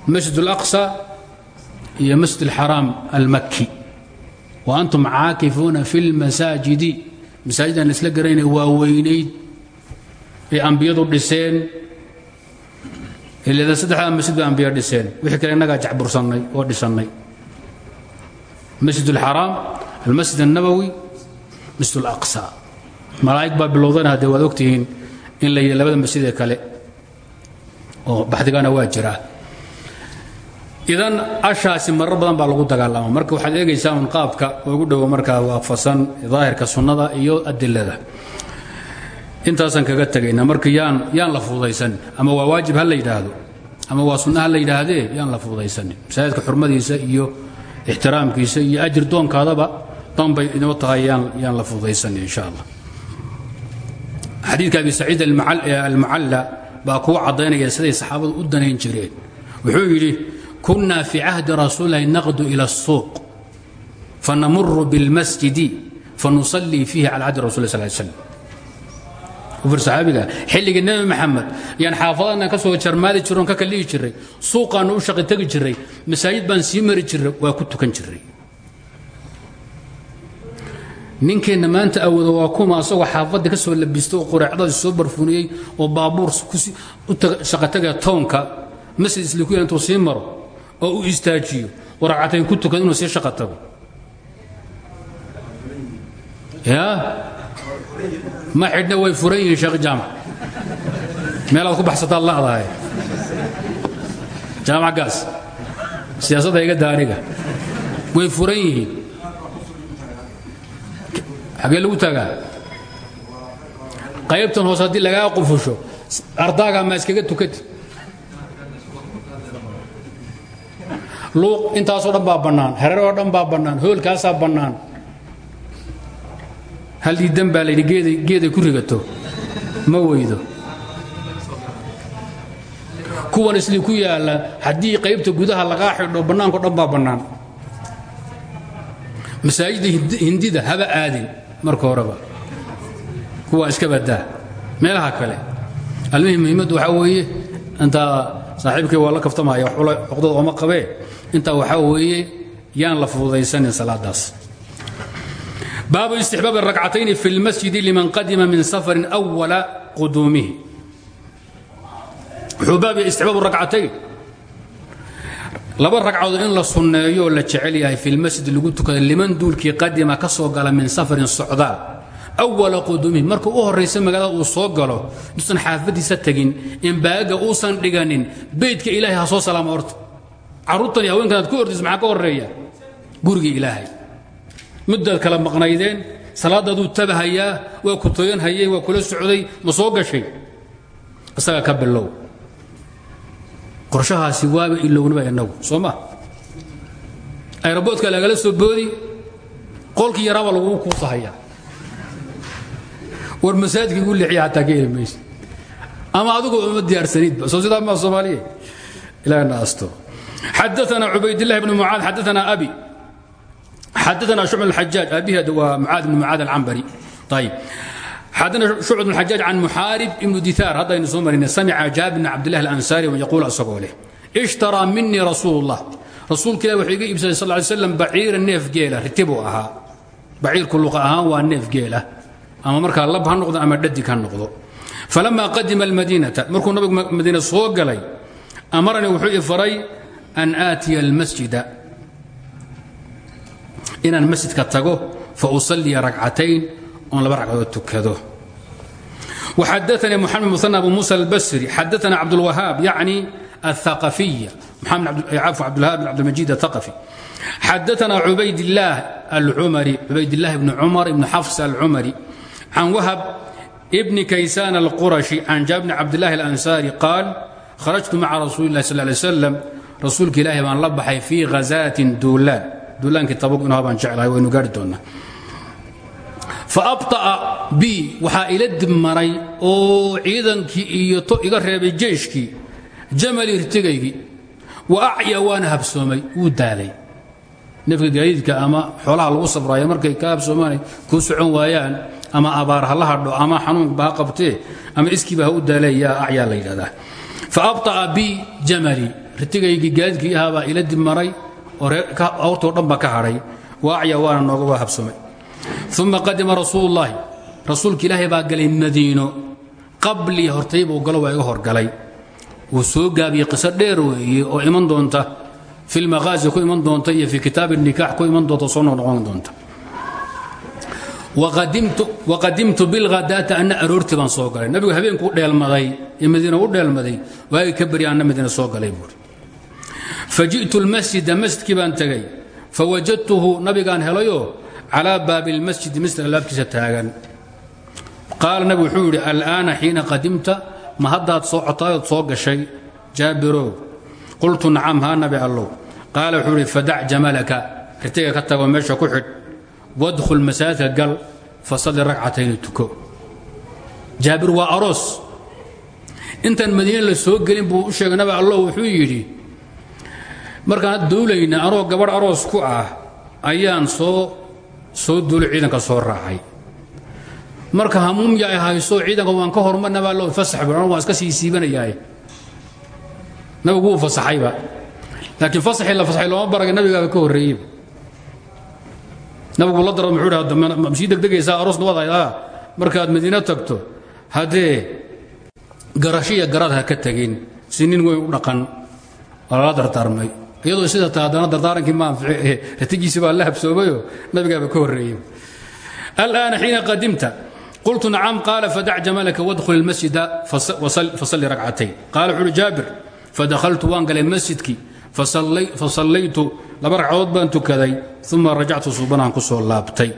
masjid alaqsa iyo masjid alxaraam almakki. Wa antum caakifuuna fi lmasaajidi masaajidaan isla garayna waaweynayd bay ambiyadu dhiseen. Ilada saddexdaa masjid bay ambiya dhiseen. Wixii kale innagaa jacbursannay oo dhisannay. Masjid alxaraam almasjid annabowi masjid alaqsa baa bilowdana haddee waad ogtihiin in la yidhi masjid kale oo baxdigana waa jiraa idan ashaasi marar badan baa lagu dagaalama. Marka waxaad eegaysaa qaabka ugu dhowo markaa waafaqsan daahirka sunnada iyo adilada intaasaan kaga tegayna marka yaan yaan la fududaysan ama waa waajib ha la yidhaahdo ama waa sunna ha la yidhaahdee yaan la fududaysanin masaajidka xurmadiisa iyo ixtiraamkiisa iyo ajir doonkaadaba danbay inoo tahay yaan yaan la fududaysanin insha allah xadiidka abi saciid almucalla baa kuu caddaynaya siday saxaabadu u danayn jireen wuxuu yidhi kunna fii cahdi rasuulilahi naqdu ila الsuuq fanamuru biاlmasjidi fanusallii fiihi cala cahdi rasul sal slam ufir saxaabiga. Xilligii nebi maxamed yaan xaafadana ka soo jarmaadi jiroon ka kallihi jiray. Suuqaannu u shaqi tegi jiray. Masaajid baan sii mari jiray waa ku tukan jiray. Ninkeenna maanta awoodo waa kuma asagoo xaafadda ka soo qureecdadii soo barfuniyey oo baabuur u shaqatagaya townka masjid islikuya intuu sii maro oo u istaajiyo. Waracatayn ku tukan inuu sii shaqa tago. Yaa ma xidhna way furan yihiin sheekh jaamac. Meelaad ku baxsataad la'dahay. Jaamac gaas siyaasadda iga daaniga way furan yihiin. Xagee lagu tagaa? Qaybtan hoose haddii lagaa qufusho ardaaga ma iskaga tukati luuq intaasoo dhan baa bannaan hareer oo dhan baa bannaan hoolkaasaa bannaan hal diidan baa layidhi geeday ku rigato ma weydo. Kuwan isli ku yaalla haddii qaybta gudaha lagaa xidho bannaanko dhan baa bannaan. Masaajidda hindida haba aadin marka horeba. Kuwaa iska badaa meelaha kale. Almihim muhiimaddu waxaa weeye intaa saaxiibkay waa la kaftamaya oqdada ooma qabee. Intaa waxaa weeye yaan la fududaysanin salaadaas baabu istixbaab rakcatayni fi lmasjidi liman qadima min safarin wala quduumihi wuxuu baab istixbaabu rakcatayn laba ragcadood in la sunneeyo oo la jecel yahay fi lmasjid lagu tukada liman duulkii qadima ka soo gala min safarin socdaal awala quduumihi markuu u horraysa magaalada uu soo galo intuusan xaafadiisa tegin inbaagaga uusan dhiganin beydka ilaahay ha soo salaamo horta carruurtan iyo haweenkan aad ku ordaysa maxaa muddaad kala maqnaydeen salaadaaduu tabahayaa waa ku toyan hayay waa kula socday ma soo gashay? Isaga ka bilow. Qorshahaasi waaba ilowniba inagu soo ma? Ayraboodka lagala soo boodi qolkii yaraaba lagugu kuusahayaa war masaajidka igu leexiya xataa ka heli mayse. Ama adigu uma diyaarsanidba soo sidaa maa soomaaliya ilaahna asto. Xadaana cubaydillahi bn mucaad xadaana abi xadana shucb اxajaaj aabiheed waa mucaad ibn mucaad alcambari ayb xadana shucb ibn xajaaj can muxaarib ibnu dihaar haddaynu soo marina samica jaabir bn cabdillahi alansaari an yaquul asagoo leh ishtaraa minii rasuul اllah rasuulka ilah wuxuu iga iibsaday sal ly slam baciira neef geela ritibuu ahaa baciirku luqa ahaan waa neef geela ama markaa lab ha noqdo ama dhadig ha noqdo falama qadima almadiinata markuu nabigu madiina soo galay amaranii wuxuu i faray an aatiya almasjida inaan masjidka tago fa usalliya ragcatayn oon laba ragcadood tukado وxadaثnي محamed مثنى أbu muسى الbsري xadaثna cabdالوهاab yعnي الثقفية عفو عبدالوهاب بن عبدالمجيد الثقفي حدثنا عبيد الله العمري عبيد الله بن عمر بن حفص العمري عن وهب ابن كيسان القرشي عن جابر بن عبد الله الأنصاري قال خرجت مع رسول الله صلى الله عليه وسلم رسولك إلهي بان duulaankii tabug inu habaan jeclahay waynu gaari doonnaa. Faabطa'a bi waxaa ila dib oo ciidankii iyo to iga reebay jeeshkii jamalii irtigaygii wa acya waana habsoomay wuu daalay. Neefka gaadiidka ama xoolaha lagu safraayo markay ka habsoomaanay kuu socon waayaan ama abaar ha la ama xanuunba ha qabtee ama iskiiba ha u daale yaa acyaa la fa abطa'a bi jamalii irtigaygii gaadiidkii ahaabaa ila dib awrtoo dhan baa ka hadhay waacya waana nooga waa habsomay qadima rasuul اllaahi rasuulka ilaahay baa galay madiino. Qablii hortay buu galo waa iga horgalay wuu soo gaabiyey qiso dheer oo iman doonta fi lmaqaazi ku iman doonta iyo fii kitaab nikaax ku iman doonta soo noqnoqon doonta. Waqadimtu bilhadaata anna aroortii baan soo galay. Nabigu habeenkuu dheelmaday ee madiina u dheelmaday waagi ka beri anna madiina soo galay buuri faji'tu lmasjida masjidkii baan tegey fawajadtuhu nabigaan helayoo calaa baabi اlmasjidi masjid alaabkiisa taagan qaala nabigu wuxuu yidhi al'aana xiina qadimta ma haddaad soo cotaayood soo gashay jaabirow qultu nacam haa nabi allow qaala wuxuu yidhi fadac jamalaka ritiga ka tagoo meesha ku xidh wadkhul masaajidka gal fasalli ragcatayni tuko jaabir waa aroos intaan madiine la soo gelin buu u sheegay nabi allow yidhi markaan duulayna anoo gabadh aroos ku ah ayaan soo soo duulay ciidanka soo raacay. Marka hamuumya ay hayso ciidanka waan ka hormar nabi allow fasax bu waan iska sii siibanayaa nabigu wuu fasaxayba. Laakiin fasaxii la fasaxay looma baraga nabigaaba ka horreeyeyba nabigu la daro muxuu dhaha sii degdegaysaa aroosna waad haydaa markaad madiino tagto haddee garasho iyo ha ka tegin si nin weyn u dhaqan waa lala dardaarmay iyadoo sida ta haddana dardaarankii ma anfici ratigiisi baa la habsoomayo nabigaaba ka horreeyey. Al'aana xiina qadimta. Qultu nacam qaala fadac jamalaka wadkhul ilmasjida fasalli ragcatayn qaala wuxu uhi jaabir fadakhaltu waan galay masjidkii fasallaytu laba ragcadood baan tukaday uma rajactu suubanaan ku soo laabtay.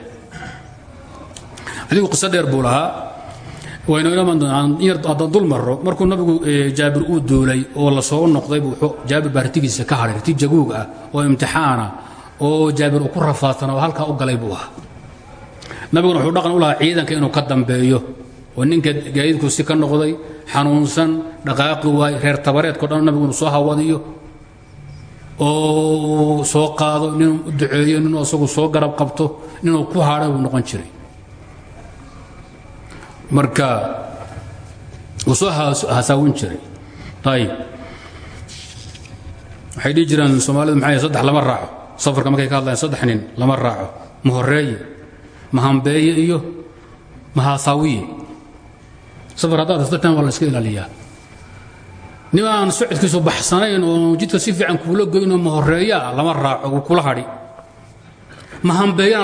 Adigu qiso dheer buu lahaa waynuhaddaan dul maro markuu nabigu jaabir uu duulay oo la soo noqday buu jaabir baa ritigiisa ka hadhay riti jaguug ah oo imtixaana oo jaabir uu ku rafaadsanaa oo halkaa u galay buu ahaa. Nabiguna wuxuu dhaqan u lahaa ciidanka inuu ka dambeeyo oo ninka gaadiidku si ka noqday xanuunsan dhaqaaqi waay reer tabareedko dhan nabigu soo hawadiyo oo soo qaado ninuu duceeyo ninuu asagu soo garab qabto ninuu ku haadha buu noqon jiray marka uu soo hasaawin jiray. Ayib waxay jiraan soomaalidu maxay saddex lama raaco? Safarka markay ka hadlayaan saddex nin lama raaco. Ma horeeye iyo ma safar haddaad saddextan waa iska ilaaliyaa. Nin aan socodkiisu oo jidka si fiican kuula goynoo ma lama raaco wuu kula hadhi.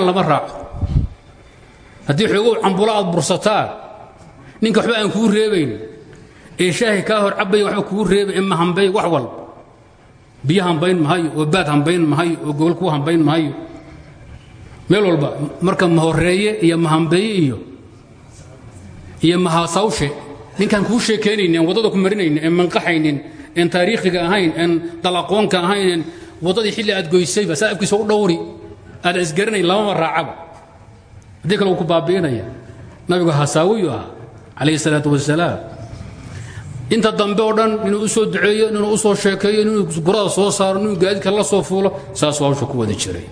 Lama raaco. Haddii xoogow cambula aad bursataan ninka waxba aan kuu reebayn ee shaahi kaa hor cabaya waxba kuu reebay ee ma hambeey wax walba. Biyo hambayn mahayo oo baad hambayn mahayo oo gobol kuu hambayn mahayo meel walba marka ma horeeye iyo ma hambeeye iyo iyo ma haasawshe. Ninkaan kuu sheekaynaynin aan waddada ku marinaynin en manqaxaynin en taariikhiga ahayn en dalaqoonka ahayn waddadii xilli aad goysayba saa afkiisa u dhowri aada isgaranayn lamama raacaba haddii kale uu ku baabi'inaya. Nabigu hasaawiyu ah calayhi salaatu wasalaam inta dambe oo dhan inuu u soo duceeyo inuu u soo sheekeeyo inuu gurada soo saaro inuu gaadiidka la soo fuulo saasuu hawsha ku wada jiray.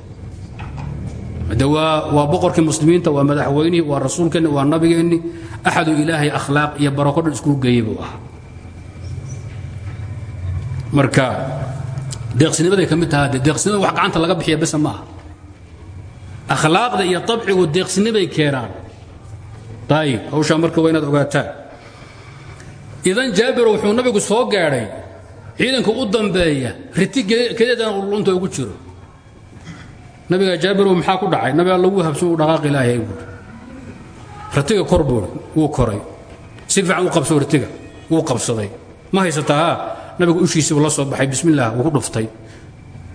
Waa boqorkii muslimiinta waa madaxweynihii waa rasuulkeenni waa nabigeenni axadu ilaahay akhlaaq iyo barako dhan iskugu geeyey buu ahaa. Marka deeqsinimaday ka mid tahaa de deeqsinimada wax gacanta laga bixiya besa ma aha akhlaaqda iyo abcigu deeqsinibay keenaan ayib hawshaa marka waa inaad ogaataan idan jaabir wuxuu nabigu soo gaadhay ciidanka u dambeeya riti kadeedana lunta ugu jiro nabiga jaabirow maxaa ku dhacay nabi alla wuu habsan uu dhaqaaq ilaahay buuri ratiga kor buuri wuu koray si fiican u qabso ratiga wuu qabsaday ma haysataa nabigu ushiisiibu la soo baxay bismillaah wuu ku dhuftay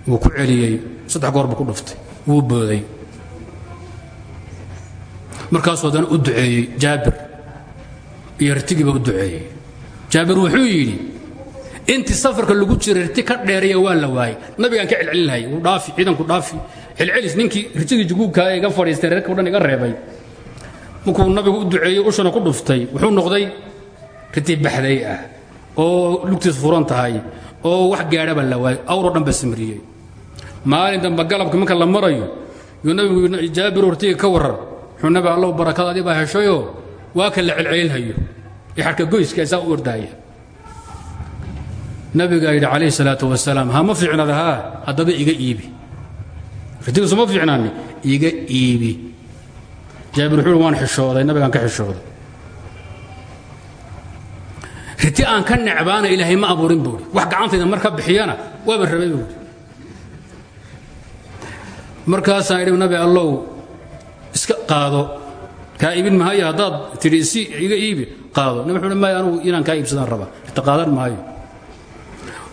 wuu ku celiyey saddex goor ku dhuftay wuu booday markaasuu haddana u duceeyey jaabir. Iyo u duceeyey. Jaabir wuxuu yidhi intii safarka lagu jiray riti ka dheeraya waa la waayey. Nabigaan ka celcelinahayay wuu dhaafi ciidanku dhaafi. Celcelis ninkii ritigii juguugkaa iga fadhiistay reerka o dhan reebay. Markuu nabigu u duceeyey ushana ku dhuftay wuxuu noqday riti baxday ah oo lugtiis furan tahay oo wax gaadhaba la waayey awroo dhan ba samriyey maalin marka la marayo yuu nabigu jaabir ritiga ka warar wuxuu nabi allow barakadaadii baa heshayoo waa ka la celcelinhayo ee xarka goyska saa u ordahaya nabigaa yidhi calayhi salaatu wasalaam ha ma fiicnada haa haddaba iga iibi. Ritigiisu ma fiicnaani? Iga iibi. Jaabir wuxuu uhi waan xishooday nabigaan ka xishooday. Riti aan ka necbaana ilaahay ma abuurin buuhi wax gacantayda mar ka bixiyana waaba rabay buuhi markaasaan idhi nabi allow iska qaado. Kaa iibin maayo haddaad tidhi si iga iibi wuxuu maya anugu inaan kaa iibsadaan rabaa. Ita qaadan maayo.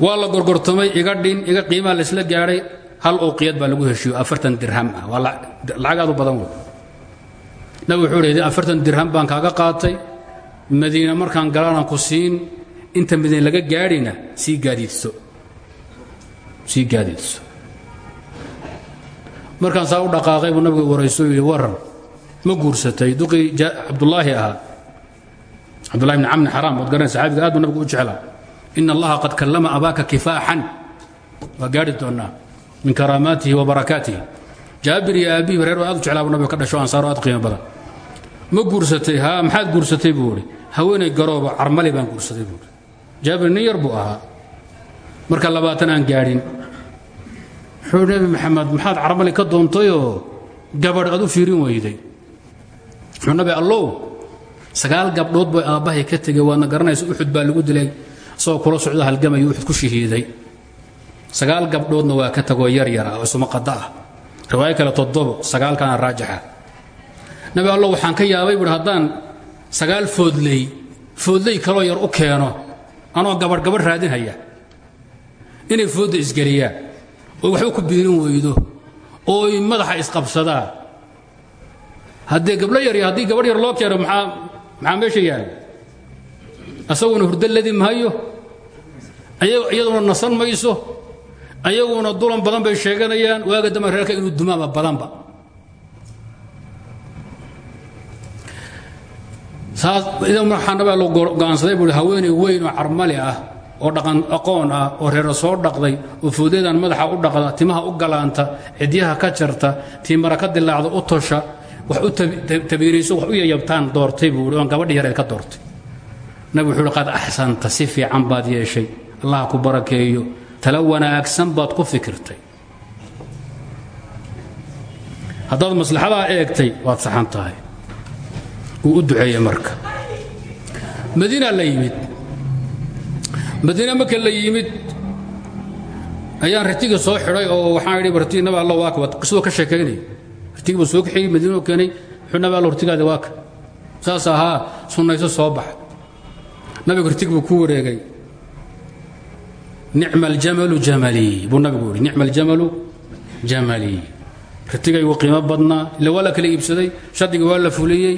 Waa la gorgortamay iga dhin iga qiimaa laysla gaadhay hal ooqiyad baa lagu heshiyo afartan dirham ah. Waa lacag badan wey. Nabi wuxuu idhi dirham baan kaaga qaatay madiina markaan galanaan ku siin inta madiina laga gaadhina sii gaadiidso. Sii gaadiidso markaan saa u dhaqaaqay buu nabigu warayso yidhi waran ma guursatay. Duqii cabdulaahi ahaa. Cabdullahi bni camni xaraam waad garanay saxaabiga aad buu u jeclaa. Ina allaha qad kallama abaaka kifaaxan. Waa gaadhi doonnaa. Min karaamaatihi wa barakaatihi. Jaabir iyo aabbihi reer aad u jeclaa buu nabiga ka dhasho ansaaro aad qiimo badan. Ma guursatay haa maxaad guursatay? buu haweenay garooba carmali baan guursaday buu idhi jaabir nin yar marka labaatan aan gaadhin wuxuu nebi maxamed maxaad carmali ka doontayoo gabadh aad u fiirin weyday. Wuxuu nabi allow sagaal gabdhood bay aabbahay ka tegey waadna garanaysa uxud baa lagu dilay isagoo kula socdo halgamayo uxud ku shahiiday. Sagaal gabdhoodna waa ka tagoo yar yara oo isuma qada ah. Riwaayo kale toddobo sagaalkana raajixa nabi allow waxaan ka yaabay buuhi haddaan sagaal foodley foodley kaloo yar u keeno anoo gabadh gabadh raadinhaya inay foodda isgeliyaan oo waxba ku biirin weydo. Oo ay madaxa isqabsadaan haddee gabdho yar haddii gabadh yar loo keeno maxaa maxaa meesha yaalla asaguna hurdo ladi maayo iyaduna nasan mayso. Ayaguna dulan badan bay sheeganayaan. Waaga dambe reerka inuu dumaaba badanba. Waxaa nabaa lo go'aansaday buu haweeney weyn oo carmali ah oo dhaqan aqoon ah oo reero soo dhaqday oo foodeedan madaxa u dhaqda timaha u galaanta cidyaha ka jarta tiimara ka dilaacda u tosha wax u tabiirayso wax u yayabtaan doortay buu oon gabadhi yareed ka doortay. Nabi wuxuu qad axsanta si fiican baad yeeshay. Allah ku barakeeyo. Tala wanaagsan baad ku fikirtay. Haddaad maslaxadaa eegtay waad saxan tahay. Wuu u duceeyey marka. Madiina la yimid madiina marka la yimid ayaan ratiga soo xidhay oo waxaan idhi ratiga nabi alla waaka waad qisado ka sheekaynay ratiga buu soo kaxeeyey madiinuu keenay. Wuxuu nabi alla ratigaadi waaka saas ahaa sunnayso soo baxa nabigu rtig ku wareegay. Nicma aljamalu jamalii buu nabigu yidhi. Nicma aljamalu jamalii ratigaygu qiimo badnaa. Ila waa la kala iibsaday. Shardiga waa la fuliyey.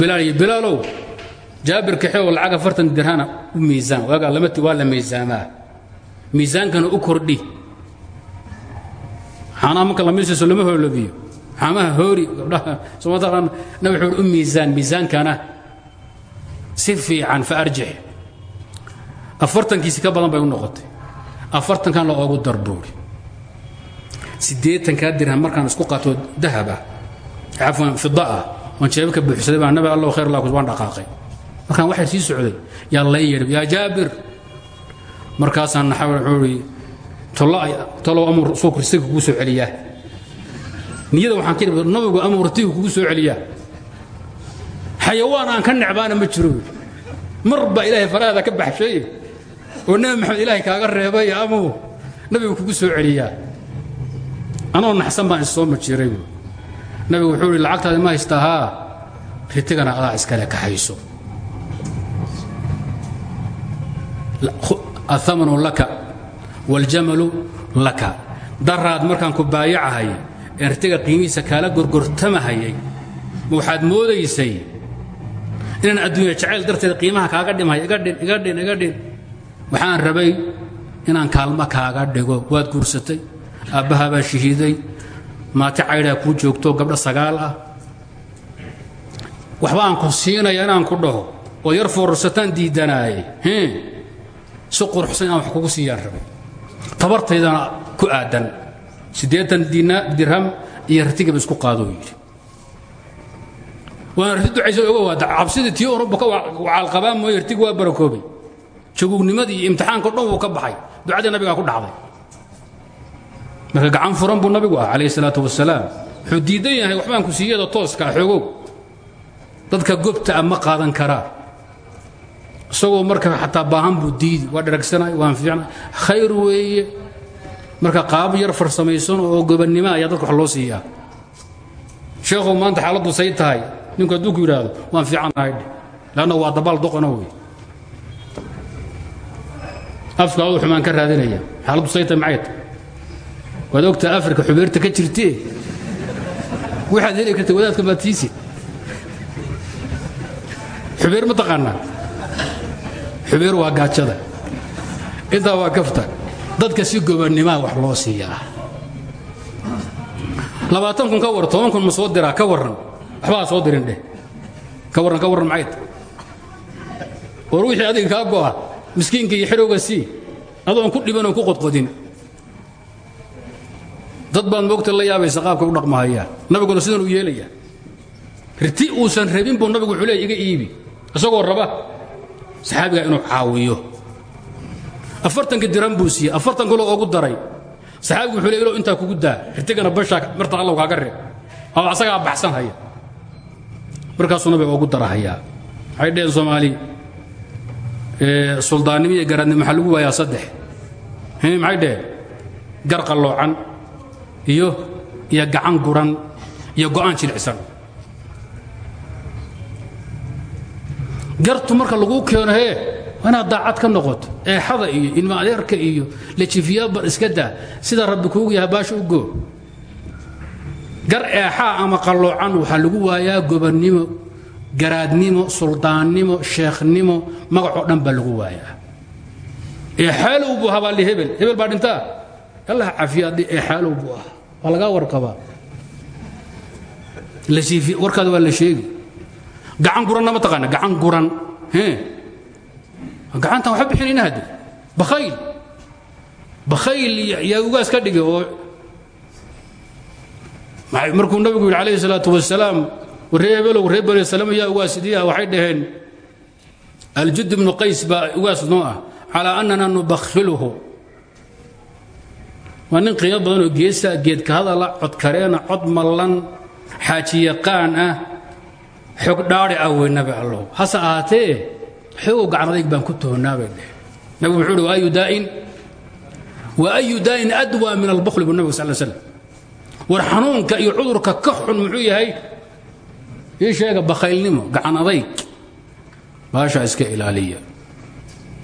Bilaal iyo bilaalow jaabir kaxe oo lacag afartan dirhana u miisaan. Waagaa lamati waa la miisaamaa. Miisaankana u kordhi. Xaanaha marka la miisayso lama hoolobiyo xaamaha hoori gabdhaha somataqaan nabi wuxuu u miisaan miisaankana si fiican fa arjix. Afartankiisi ka badan bay u noqotay. Afartankan la oogu darbuuri. Siddeetankaa dirham markaan isku qaato dahab ah cafwan fida ah dhaqaaqay markaan waxay sii socday yaa lay yeedhi yaa jaabir. Markaasaan naxaw wuxuu idhi talow amur soo kursiga kugu soo celiyaa. Niyada waxaan ka nabigu amur ratiga kugu soo celiyaa. Xayawaan aan ka necbaana ma jiro. Mar baa ilaahay faraada ka baxshay. Oo nebi maxamed ilaahay kaaga reebay amuu nabigu kugu soo celiyaa. Anoo naxsan baan issoo majiiray nabigu wuxuu ihi lacagtaadi ma haysta haa. Ritigana adaa iskale kaxayso ahamanu laka waاljamalu laka. Daraad markaan ku baayacahay ee ritiga qiimihiisa kaala waxaad moodaysay inaan adduunya jacayl darteed qiimaha kaaga dhimhay iga dhin iga dhin iga dhin waxaan rabay inaan kaalmo kaaga dhigo. Waad guursatay aabbahaa baa shahiiday maati caydhaa kuu joogto gabdho sagaal ah. Waxba aan ku siinaya inaan ku dhaho oo yar foorarsataan diidanaaye si quruxsan inaan wax kugu siiyaan rabay tabartaydana ku aadan. Siddeetan dirham iyo ratigaba isku qaadoo yidhi. Waana rati ducaysa oga waada. Cabsidii tii oranba ka wacaalqabaan mooye rtig waa barakoobay. Jaguugnimadii iyo imtixaanka dhan wuu ka baxay. Ducadii nabigaa ku dhacday. Marka gacan furan buu nabigu ah calayh salaatu wasalaam wuxuu diidan yahay waxbaan ku siiyada tooska xoogow dadka gobta a ma qaadan karaa isagoo marka xataa baahan buu diidi waa dheragsanay waan fiicnay khayr weeye marka qaab yar farsamaysan oo gobannimo ayaa dadka wax loo siiyaa. Sheekhow maanta xaaladdu say tahay. Ninku hadduu ku yidhaahdo waan fiicannahay dheh leanna waa dabaal doqona wey afka adu xumaan ka raadinaya xaaladdu say tahay maxay tahay waad ogtaa afrika xubeerta ka jirtee? Waxaad heli karta wadaadka baatiisi xubeer ma taqaanaa xubeer waa gaajada. Intaa waa kafta dadka si gobanimaa wax loo siiyaa. Labaatan kun ka war toban kun ma soo diraa? Ka warran. Waxbaa soo dirin dheh. Ka warran ka warran tahay war wixii adiga kaa go'a miskiinka iyo xidhowga sii. Adoon ku dhiban oon ku qodqodin. Dad baad moogta la yaabaysa qaabka u dhaqmahayaan nabiguna sidan uu yeelaya riti uusan rabin buu nabigu wuxuu leey iga iibi. Isagoo raba saxaabiga inuu caawiyo. Afartankii diran buu siiyey afartan kaloo ogu daray. Saxaabigu wuxuu leey ilow intaa kugu daa ritigana bashaa marta allow kaaga reeb. Ama asagaa baxsan haya. Markaasuu nabiga ogu darahayaa. Waxay dheheen soomaali suldaannimo iyo garaadnimo maxaa lagu waayaa saddex? Maxay dheheen gar qalloocan iyo iyo gacan guran iyo go'aan jilicsan gartu marka laguu keeno hee waa inaad daacad ka noqoto. Eexada iyo ilma adeerka iyo lajifiyaadbar iska daa. Sida rabbi kuugu yaha baasha u goo gar eexaa ama qalloocan waxaa lagu waayaa gobannimo garaadnimo suldaannimo sheekhnimo magacoo dhan baa lagu waayaa. Eexaalow buu habaalli hebel. Hebel baa allah cafiya haddii eexaalow buu ah waa lagaa warqabaa. Warkaada waa la sheegi gacan guranna ma taqaana gacan guran. Gacantan waxba bixinayna hadde bakhayl bakhayl yaa ugaas ka dhigay oo markuu nabigu yidhi salaatu wasalaam ree hebelow ree bani salama yaa ugaas idiiah waxay dhaheen aljud ibnu qays baa ugaas noo ah calaa annana nubakhiluhu. Waa nin qiimo badan oo geesa geedka hadala cod kareena cod mallan xaaji ah xog dhaari ah wey nabi allow hase ahaatee xoogow gacan adayg baan ku tohonnaa bay dheh nabigu wuxuu uhi waayu daa'in wa ayu daa'in adwaa min albukli buu nabigu sal slam war xanuunka iyo cudurka ka xun muxuu yahay? Ii sheega bakhaylnimo gacan adayg baasha iska ilaaliya.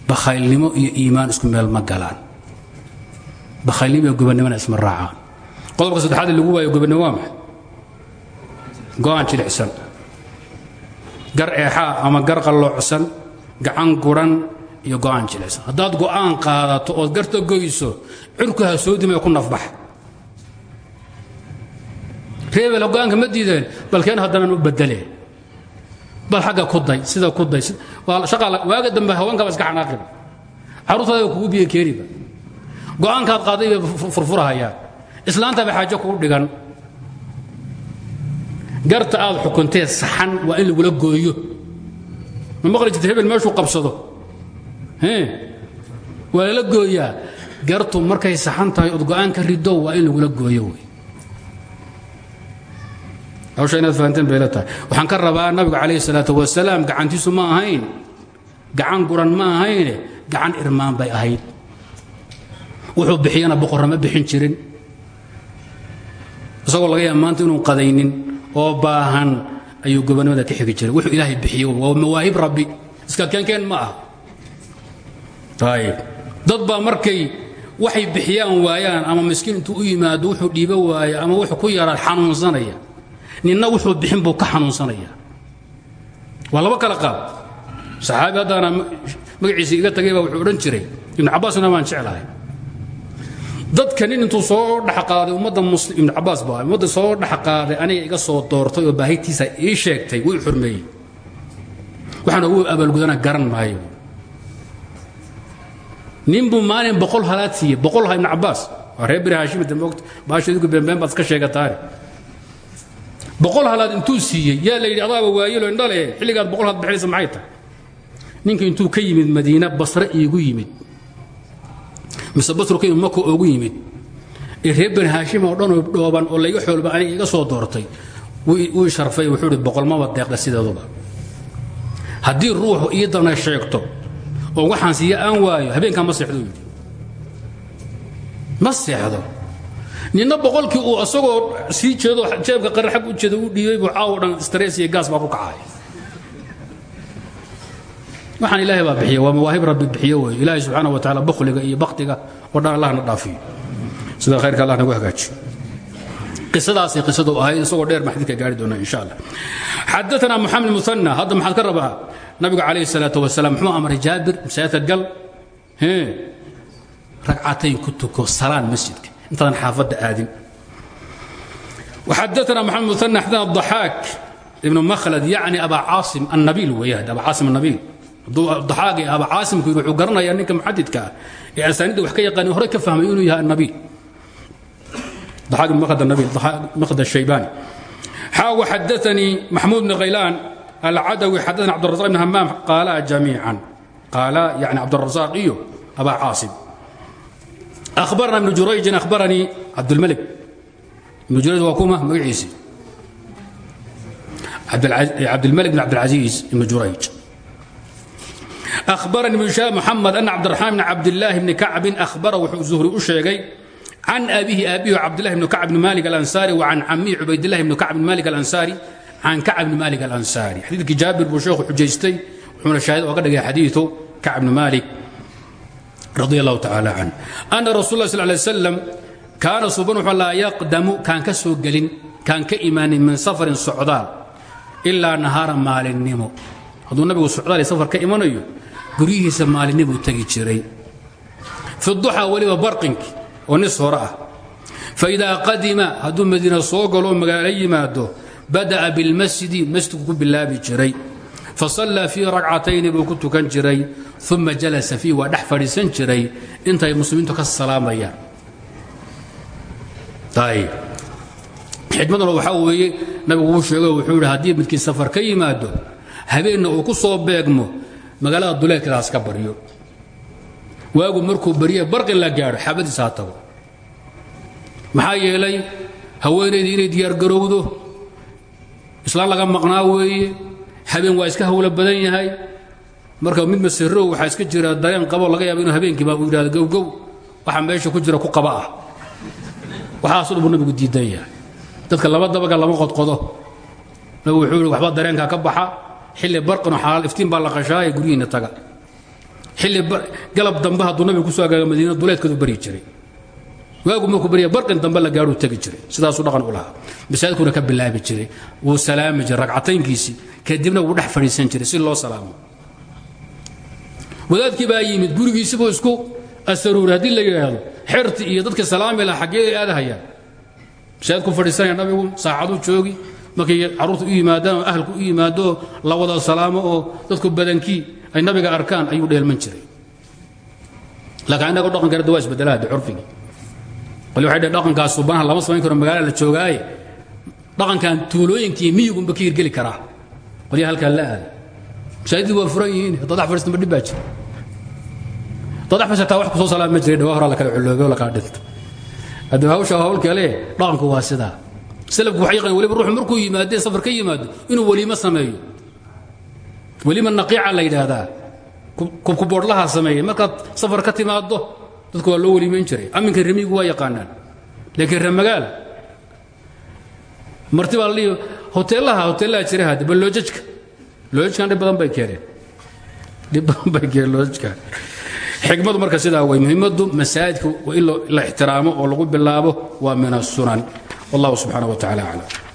Bakhaylnimo iyo iimaan isku meel ma galaan. Bakhaylnimo iyo gobannimona isma raacaan. Qodobka saddexaad lagu waayo gobannimo waa maxay? Go'aan jilicsan gar eexaa ama gar qalloocsan gacan guran iyo go'aan jilicsan haddaad go'aan qaadato ood garta goyso cirku ha soo dimay ku nafbax. Reebel go'aanka ma diideen balkeen haddanaan u bedeleen bal xagga ku day sida ku day waaga dambe haweenkaba iska xanaaqiba carruurtaada kugu biyo keeniba go'aankaad qaaday bay furfurahayaan. Islaantaba xaajo kugu dhigan garta aad xukuntee saxan waa in lagula gooyo. Ma maqli jirta hebel meeshuu qabsado? Waa lala gooyaa. Gartu markay saxan tahay ood go'aan ka rido waa in lagula gooyo wey. Hawsha inaad fahanteen bay la tahay. Waxaan ka rabaa nabigu calayhi salaatu wasalaam gacantiisu ma ahayn. Gacan guran ma ahayne gacan irmaan bay ahayd. Wuxuu bixiyana boqorra bixin jirin. Isagoo laga yaaba inuu qadaynin oo baahan ayuu gobonnimada ka xigi jiray. Wuxuu ilaahay bixiye waa mawaahib rabbi. Iska keenkeen ma ah baa markay waxay bixiyaan waayaan ama miskiin intuu u yimaado wuxuu dhiibo waayo ama wuxuu ku yaraa xanuunsanaya. Ninna wuxuu bixin buu ka xanuunsanaya. Waa kala qaab. Saxaabi haddaana magaciisa iga tagay baa wuxuu odhan jiray. Ibnu cabbaasna waan jeclahay dadka nin intuu soo dhexqaaday ummadda muslim ibnu cabbaas baa ummadda soo dhexqaaday aniga iga soo doortay oo baahitiisa ii sheegtay wuu xurmeeyey. Waxaan ugu abaalgudana garan maayo. Nin buu maalin boqol halaad siiyey boqol ha ibnu cabbaas waa reer beri haashimita moogta baasha idigu beenbeen baad iska sheegataane. Boqol halaad intuu siiyey yaa la yidhi adaaba waayelo indhale xilligaad boqol halaad bixinaysa maxay tahay? Ninka intuu ka yimid madiina basre iigu yimid mise yimid maka oogu yimid. Ee reer bani haashim oo dhanoo dhooban oo layga xoolba aniga iga soo doortay wuu sharfay wuxuu ihi boqolmaba deeqda sideeduba haddii ruuxu ii dana sheegto oo waxaan siiya aan waayo habeenkaa ma seexdo yidhi. Ma seexdo. Ninna boqolkii uu asagoo sii jeedo jeebka qarar xag u jeeda u dhiibay buu caawo dhan stress iyo gaas baa ku kacay waxaan ilaahay baa bixiya waa mawaahib rabbi bixiyo wey ilaahay subxaana wa taala bukhliga iyo bakhtiga oo dhan allahna dhaafiyo. Sida khayrka allah nagu hagaajiyo. Qisadaasay qisadu ahayd isagoo dheer baan xadiidka gaari doona insha allah xadaana muxamed musanna hadda maxaad ka rabaa? Nabigu calayhi salaatu wasalaam muxuu amray jaabir masaajidka gal? Ragcatayn ku tuko salaan masjidka. Intaadan xaafadda aadin. Xadaana maxamed musanna xadaana daxaak ibnu makhlad yacni abaa caasim annabiil weeyahay. Abaa caasim annabiil daxaagii aba caasimku yidhi wuxuu garanayaa ninka muxadidka ah ee asaaniidda wax ka yaqaani hore ka fahmay inuu yahay annabiy daxaag ibn maqhad annabiy daxaag maqhad ashaybaani xaa waxadaanii maxamuud bn khaylaan alcadawi xadaana cabdirasaaq ibn hamaam qaalaa jamiican. Qaalaa yani cabdirasaaq iyo abaa caasim. Ahbarana ibnu jurayjin ahbaranii cabdulmalik ibnu jurayj waa kuma magaciisii cabdilmalik bn cabdilcasiis ibnu jurayj barani bn shaab muxamed ana cabdiraxmaan bn cabdilaahi bni kacbin ahbara wuxuu zuhri u sheegay can abihi aabihi cabdilahi bni kacb bni maalik alansaari wa can camihi cubaydlahi bni kacb bni maalik alansaari can kacb bni maalik alansaari xadiidkii jaabir buu sheekhu xujaystay wuxuuna shaahid oga dhigay xadiidu kacb bni maalik radi allahu tacaala can ana rasul lah sal lay slam kaana suban wuxuu laa yaqdamu kaan ka soo gelin kaan ka imaanin min safarin socdaal ilaa nahaara maalinimo hadduu nabigu socdaal iyo safar ka imanayo guryihiisa maalinibuu tegi jiray. Fi duxaa weliba barqinkii oo nis hore ah. Fa idaa qadima hadduu madiina soo galo magaalo yimaado bada'a bilmasjidi masjidku ku bilaabi jiray. Fa sallaa fii ragcatayni buu ku tukan jiray uma jalasa fiih waa dhex fadhiisan jiray. Intay muslimiintu ka salaamayaan. Xikmaduna waxaa weeye nabigu wuu sheego wuxuu yidhi haddii midkii safar ka yimaado habeenna uu ku soo beegmo magaalada duleedkeedaas ka baryo. Waagu markuu barye barqin la gaadho xabadiisa ha tago. Maxaa yeelay haweenaydii inay diyaargarowdo islaan laga maqnaa weeye habeen waa iska hawlo badan yahay. Marka mid masiro waxaa iska jira dareen qabo laga yaaba inuu habeenkiiba uu yidhahdo gowgow waxa meesha ku jira ku qaba ah. Waxaasoo dhan buu nabigu diidan yahay. Dadka laba dabaga lama qodqodo. Nabigu wuxuu yidhi waxba dareenkaa ka baxa xilli barqino xalaal iftiin baa la qashaaye guryihiinna taga. Xilli galab dambe hadduu nabigu ku soo agaaga madiina duleedkeedu baryi jiray. Waagu markuu barya barqin dambe la gaadhuu tegi jiray. Sidaasuu dhaqan u lahaa. Masaajidkuna ka bilaabi jiray. Wuu salaami jiray ragcataynkiisii. Kadibna wuu dhex fadhiisan jiray si loo salaamo. Wadaadkii baa yimid gurigiisibuu isku asaruuri haddii la yidhaahdo xerti iyo dadka salaami laha xaggee aadahayaan masaajid ku fadhiisanaya nabigu saacaduu joogi markay carruurta u yimaadaan oo u yimaado oo la wada salaamo oo dadku badankii ay nabiga arkaan ayuu dheelman jiray. Laakiin innaga dhaqankeena waa isbedelaha de curfigii qoli waxay dhaheen dhaqankaas subanaha lama samayn karo magaalada la joogaaye. Dhaqankan tuulooyinka iyo miyigunba ka hirgeli karaa. Qolyaha halkaa la aada masaajidii waa furan yihiin haddaad dhex fadhiistanba dhib baa jira. Haddaad dhex fadhiisataa wax ku soo salaam ma jiray dhawaa horaa la kala culoobe oo la kala dhinta haddii hawsha hawl kale dhaqanku waa sidaa salafku waxay yaqaan weliba ruuxu markuu yimaadee safar ka yimaado inuu weliimo sameeyo. Weliima naqiica la yidhaahdaa. Kubkuboodhlaha sameeyey markaad safar ka timaado dadku waa loo weliimayn jiray. Aminka remigu waa yaqaanaan. Laakiin remagaal marti baa lii hoteelaha hoteelaha jira hadde bal loojajka. Loojajkan dhib badan bay keeneen. Dhib badan bay keeneen loojajkan xikmadu marka sidaa way muhiimaddu masaajidka waa in la ixtiraamo oo lagu bilaabo waa min asunan wallahu subxaanaه wa tacala aclam